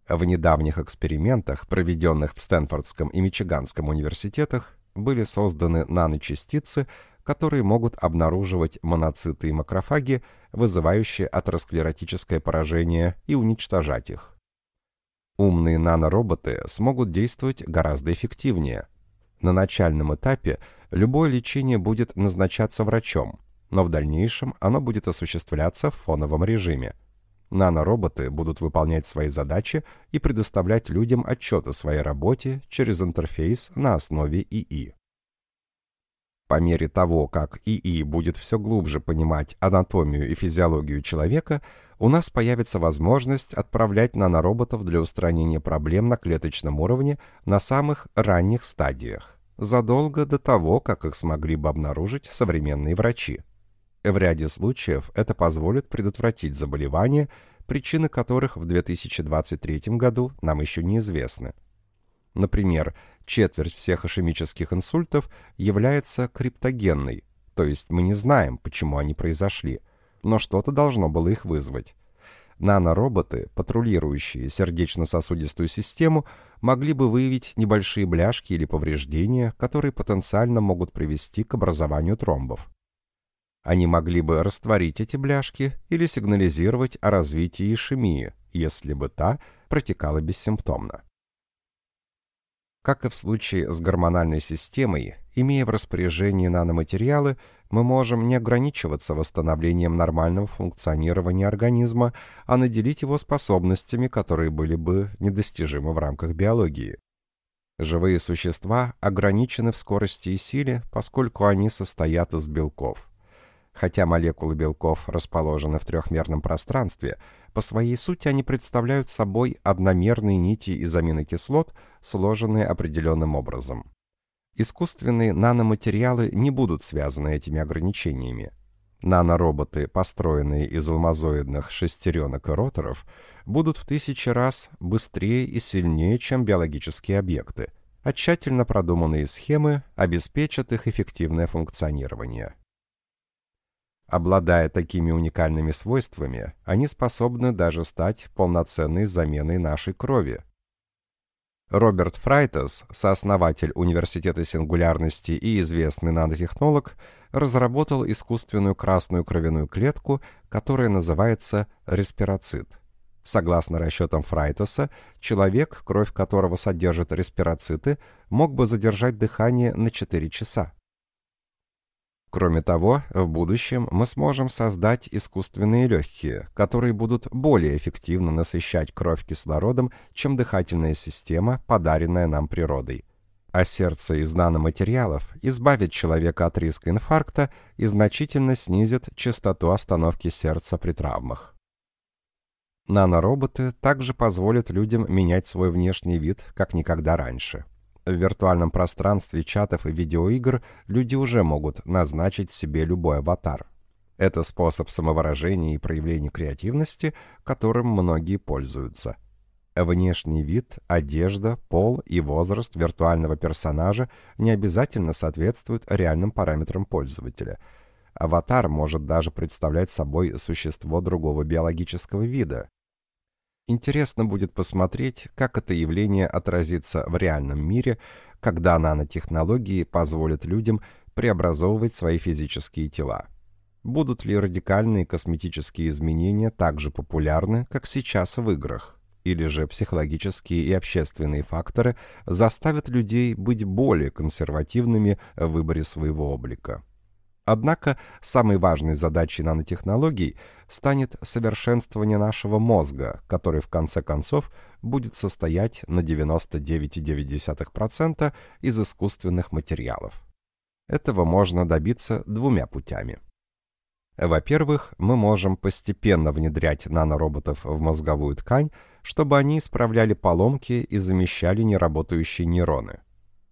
В недавних экспериментах, проведенных в Стэнфордском и Мичиганском университетах, были созданы наночастицы, которые могут обнаруживать моноциты и макрофаги, вызывающие атеросклеротическое поражение, и уничтожать их. Умные нанороботы смогут действовать гораздо эффективнее. На начальном этапе любое лечение будет назначаться врачом, но в дальнейшем оно будет осуществляться в фоновом режиме – Нанороботы будут выполнять свои задачи и предоставлять людям отчет о своей работе через интерфейс на основе ИИ. По мере того, как ИИ будет все глубже понимать анатомию и физиологию человека, у нас появится возможность отправлять нанороботов для устранения проблем на клеточном уровне на самых ранних стадиях, задолго до того, как их смогли бы обнаружить современные врачи. В ряде случаев это позволит предотвратить заболевания, причины которых в 2023 году нам еще неизвестны. Например, четверть всех ишемических инсультов является криптогенной, то есть мы не знаем, почему они произошли, но что-то должно было их вызвать. Нанороботы, патрулирующие сердечно-сосудистую систему, могли бы выявить небольшие бляшки или повреждения, которые потенциально могут привести к образованию тромбов. Они могли бы растворить эти бляшки или сигнализировать о развитии ишемии, если бы та протекала бессимптомно. Как и в случае с гормональной системой, имея в распоряжении наноматериалы, мы можем не ограничиваться восстановлением нормального функционирования организма, а наделить его способностями, которые были бы недостижимы в рамках биологии. Живые существа ограничены в скорости и силе, поскольку они состоят из белков. Хотя молекулы белков расположены в трехмерном пространстве, по своей сути они представляют собой одномерные нити из аминокислот, сложенные определенным образом. Искусственные наноматериалы не будут связаны этими ограничениями. Нанороботы, построенные из алмазоидных шестеренок и роторов, будут в тысячи раз быстрее и сильнее, чем биологические объекты, а тщательно продуманные схемы обеспечат их эффективное функционирование. Обладая такими уникальными свойствами, они способны даже стать полноценной заменой нашей крови. Роберт Фрайтес, сооснователь Университета сингулярности и известный нанотехнолог, разработал искусственную красную кровяную клетку, которая называется респироцит. Согласно расчетам Фрайтеса, человек, кровь которого содержит респироциты, мог бы задержать дыхание на 4 часа. Кроме того, в будущем мы сможем создать искусственные легкие, которые будут более эффективно насыщать кровь кислородом, чем дыхательная система, подаренная нам природой. А сердце из наноматериалов избавит человека от риска инфаркта и значительно снизит частоту остановки сердца при травмах. Нанороботы также позволят людям менять свой внешний вид, как никогда раньше. В виртуальном пространстве чатов и видеоигр люди уже могут назначить себе любой аватар. Это способ самовыражения и проявления креативности, которым многие пользуются. Внешний вид, одежда, пол и возраст виртуального персонажа не обязательно соответствуют реальным параметрам пользователя. Аватар может даже представлять собой существо другого биологического вида. Интересно будет посмотреть, как это явление отразится в реальном мире, когда нанотехнологии позволят людям преобразовывать свои физические тела. Будут ли радикальные косметические изменения так же популярны, как сейчас в играх? Или же психологические и общественные факторы заставят людей быть более консервативными в выборе своего облика? Однако самой важной задачей нанотехнологий станет совершенствование нашего мозга, который в конце концов будет состоять на 99,9% из искусственных материалов. Этого можно добиться двумя путями. Во-первых, мы можем постепенно внедрять нанороботов в мозговую ткань, чтобы они исправляли поломки и замещали неработающие нейроны.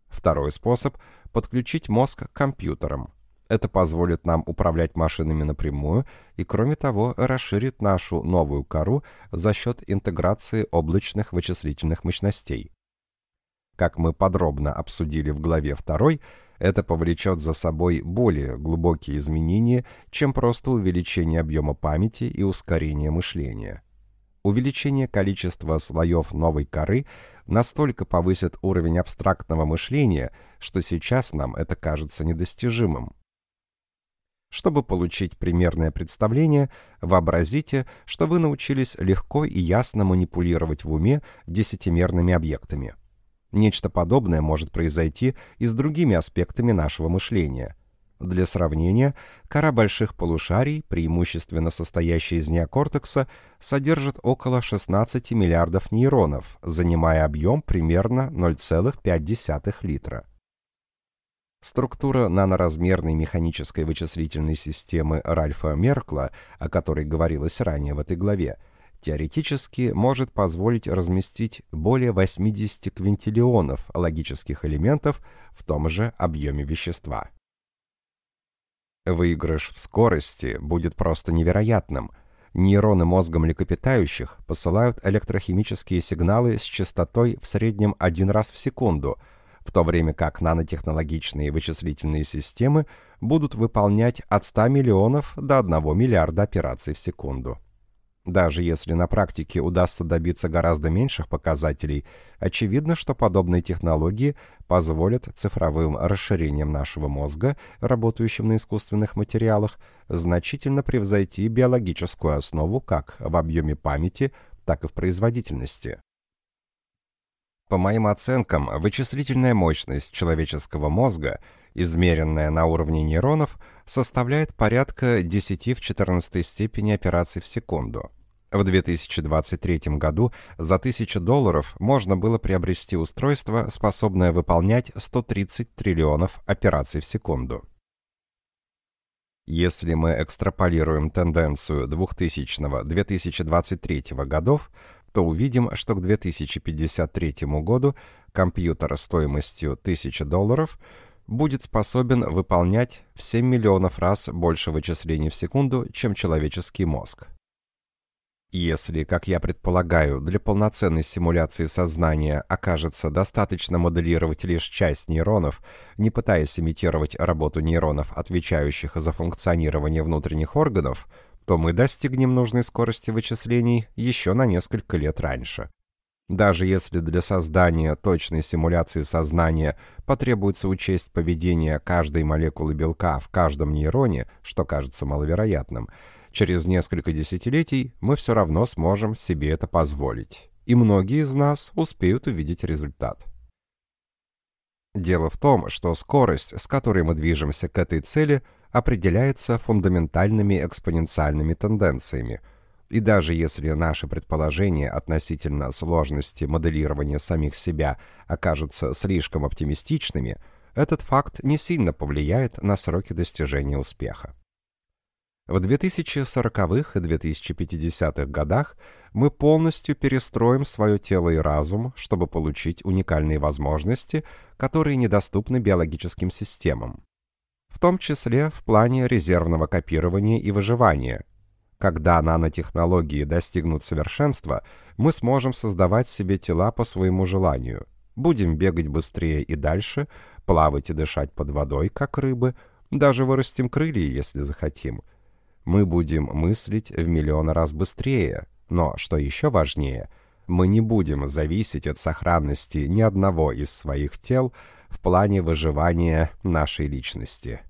Второй способ – подключить мозг к компьютерам. Это позволит нам управлять машинами напрямую и, кроме того, расширит нашу новую кору за счет интеграции облачных вычислительных мощностей. Как мы подробно обсудили в главе 2, это повлечет за собой более глубокие изменения, чем просто увеличение объема памяти и ускорение мышления. Увеличение количества слоев новой коры настолько повысит уровень абстрактного мышления, что сейчас нам это кажется недостижимым. Чтобы получить примерное представление, вообразите, что вы научились легко и ясно манипулировать в уме десятимерными объектами – Нечто подобное может произойти и с другими аспектами нашего мышления. Для сравнения, кора больших полушарий, преимущественно состоящая из неокортекса, содержит около 16 миллиардов нейронов, занимая объем примерно 0,5 литра. Структура наноразмерной механической вычислительной системы Ральфа Меркла, о которой говорилось ранее в этой главе, теоретически может позволить разместить более 80 квинтиллионов логических элементов в том же объеме вещества. Выигрыш в скорости будет просто невероятным. Нейроны мозга млекопитающих посылают электрохимические сигналы с частотой в среднем один раз в секунду, в то время как нанотехнологичные вычислительные системы будут выполнять от 100 миллионов до 1 миллиарда операций в секунду. Даже если на практике удастся добиться гораздо меньших показателей, очевидно, что подобные технологии позволят цифровым расширением нашего мозга, работающим на искусственных материалах, значительно превзойти биологическую основу как в объеме памяти, так и в производительности. По моим оценкам, вычислительная мощность человеческого мозга, измеренная на уровне нейронов, составляет порядка 10 в 14 степени операций в секунду. В 2023 году за 1000 долларов можно было приобрести устройство, способное выполнять 130 триллионов операций в секунду. Если мы экстраполируем тенденцию 2000-2023 годов, то увидим, что к 2053 году компьютер стоимостью 1000 долларов будет способен выполнять в 7 миллионов раз больше вычислений в секунду, чем человеческий мозг. Если, как я предполагаю, для полноценной симуляции сознания окажется достаточно моделировать лишь часть нейронов, не пытаясь имитировать работу нейронов, отвечающих за функционирование внутренних органов, то мы достигнем нужной скорости вычислений еще на несколько лет раньше. Даже если для создания точной симуляции сознания потребуется учесть поведение каждой молекулы белка в каждом нейроне, что кажется маловероятным – Через несколько десятилетий мы все равно сможем себе это позволить, и многие из нас успеют увидеть результат. Дело в том, что скорость, с которой мы движемся к этой цели, определяется фундаментальными экспоненциальными тенденциями, и даже если наши предположения относительно сложности моделирования самих себя окажутся слишком оптимистичными, этот факт не сильно повлияет на сроки достижения успеха. В 2040-х и 2050-х годах мы полностью перестроим свое тело и разум, чтобы получить уникальные возможности, которые недоступны биологическим системам. В том числе в плане резервного копирования и выживания. Когда нанотехнологии достигнут совершенства, мы сможем создавать себе тела по своему желанию. Будем бегать быстрее и дальше, плавать и дышать под водой, как рыбы, даже вырастим крылья, если захотим. Мы будем мыслить в миллион раз быстрее, но, что еще важнее, мы не будем зависеть от сохранности ни одного из своих тел в плане выживания нашей личности.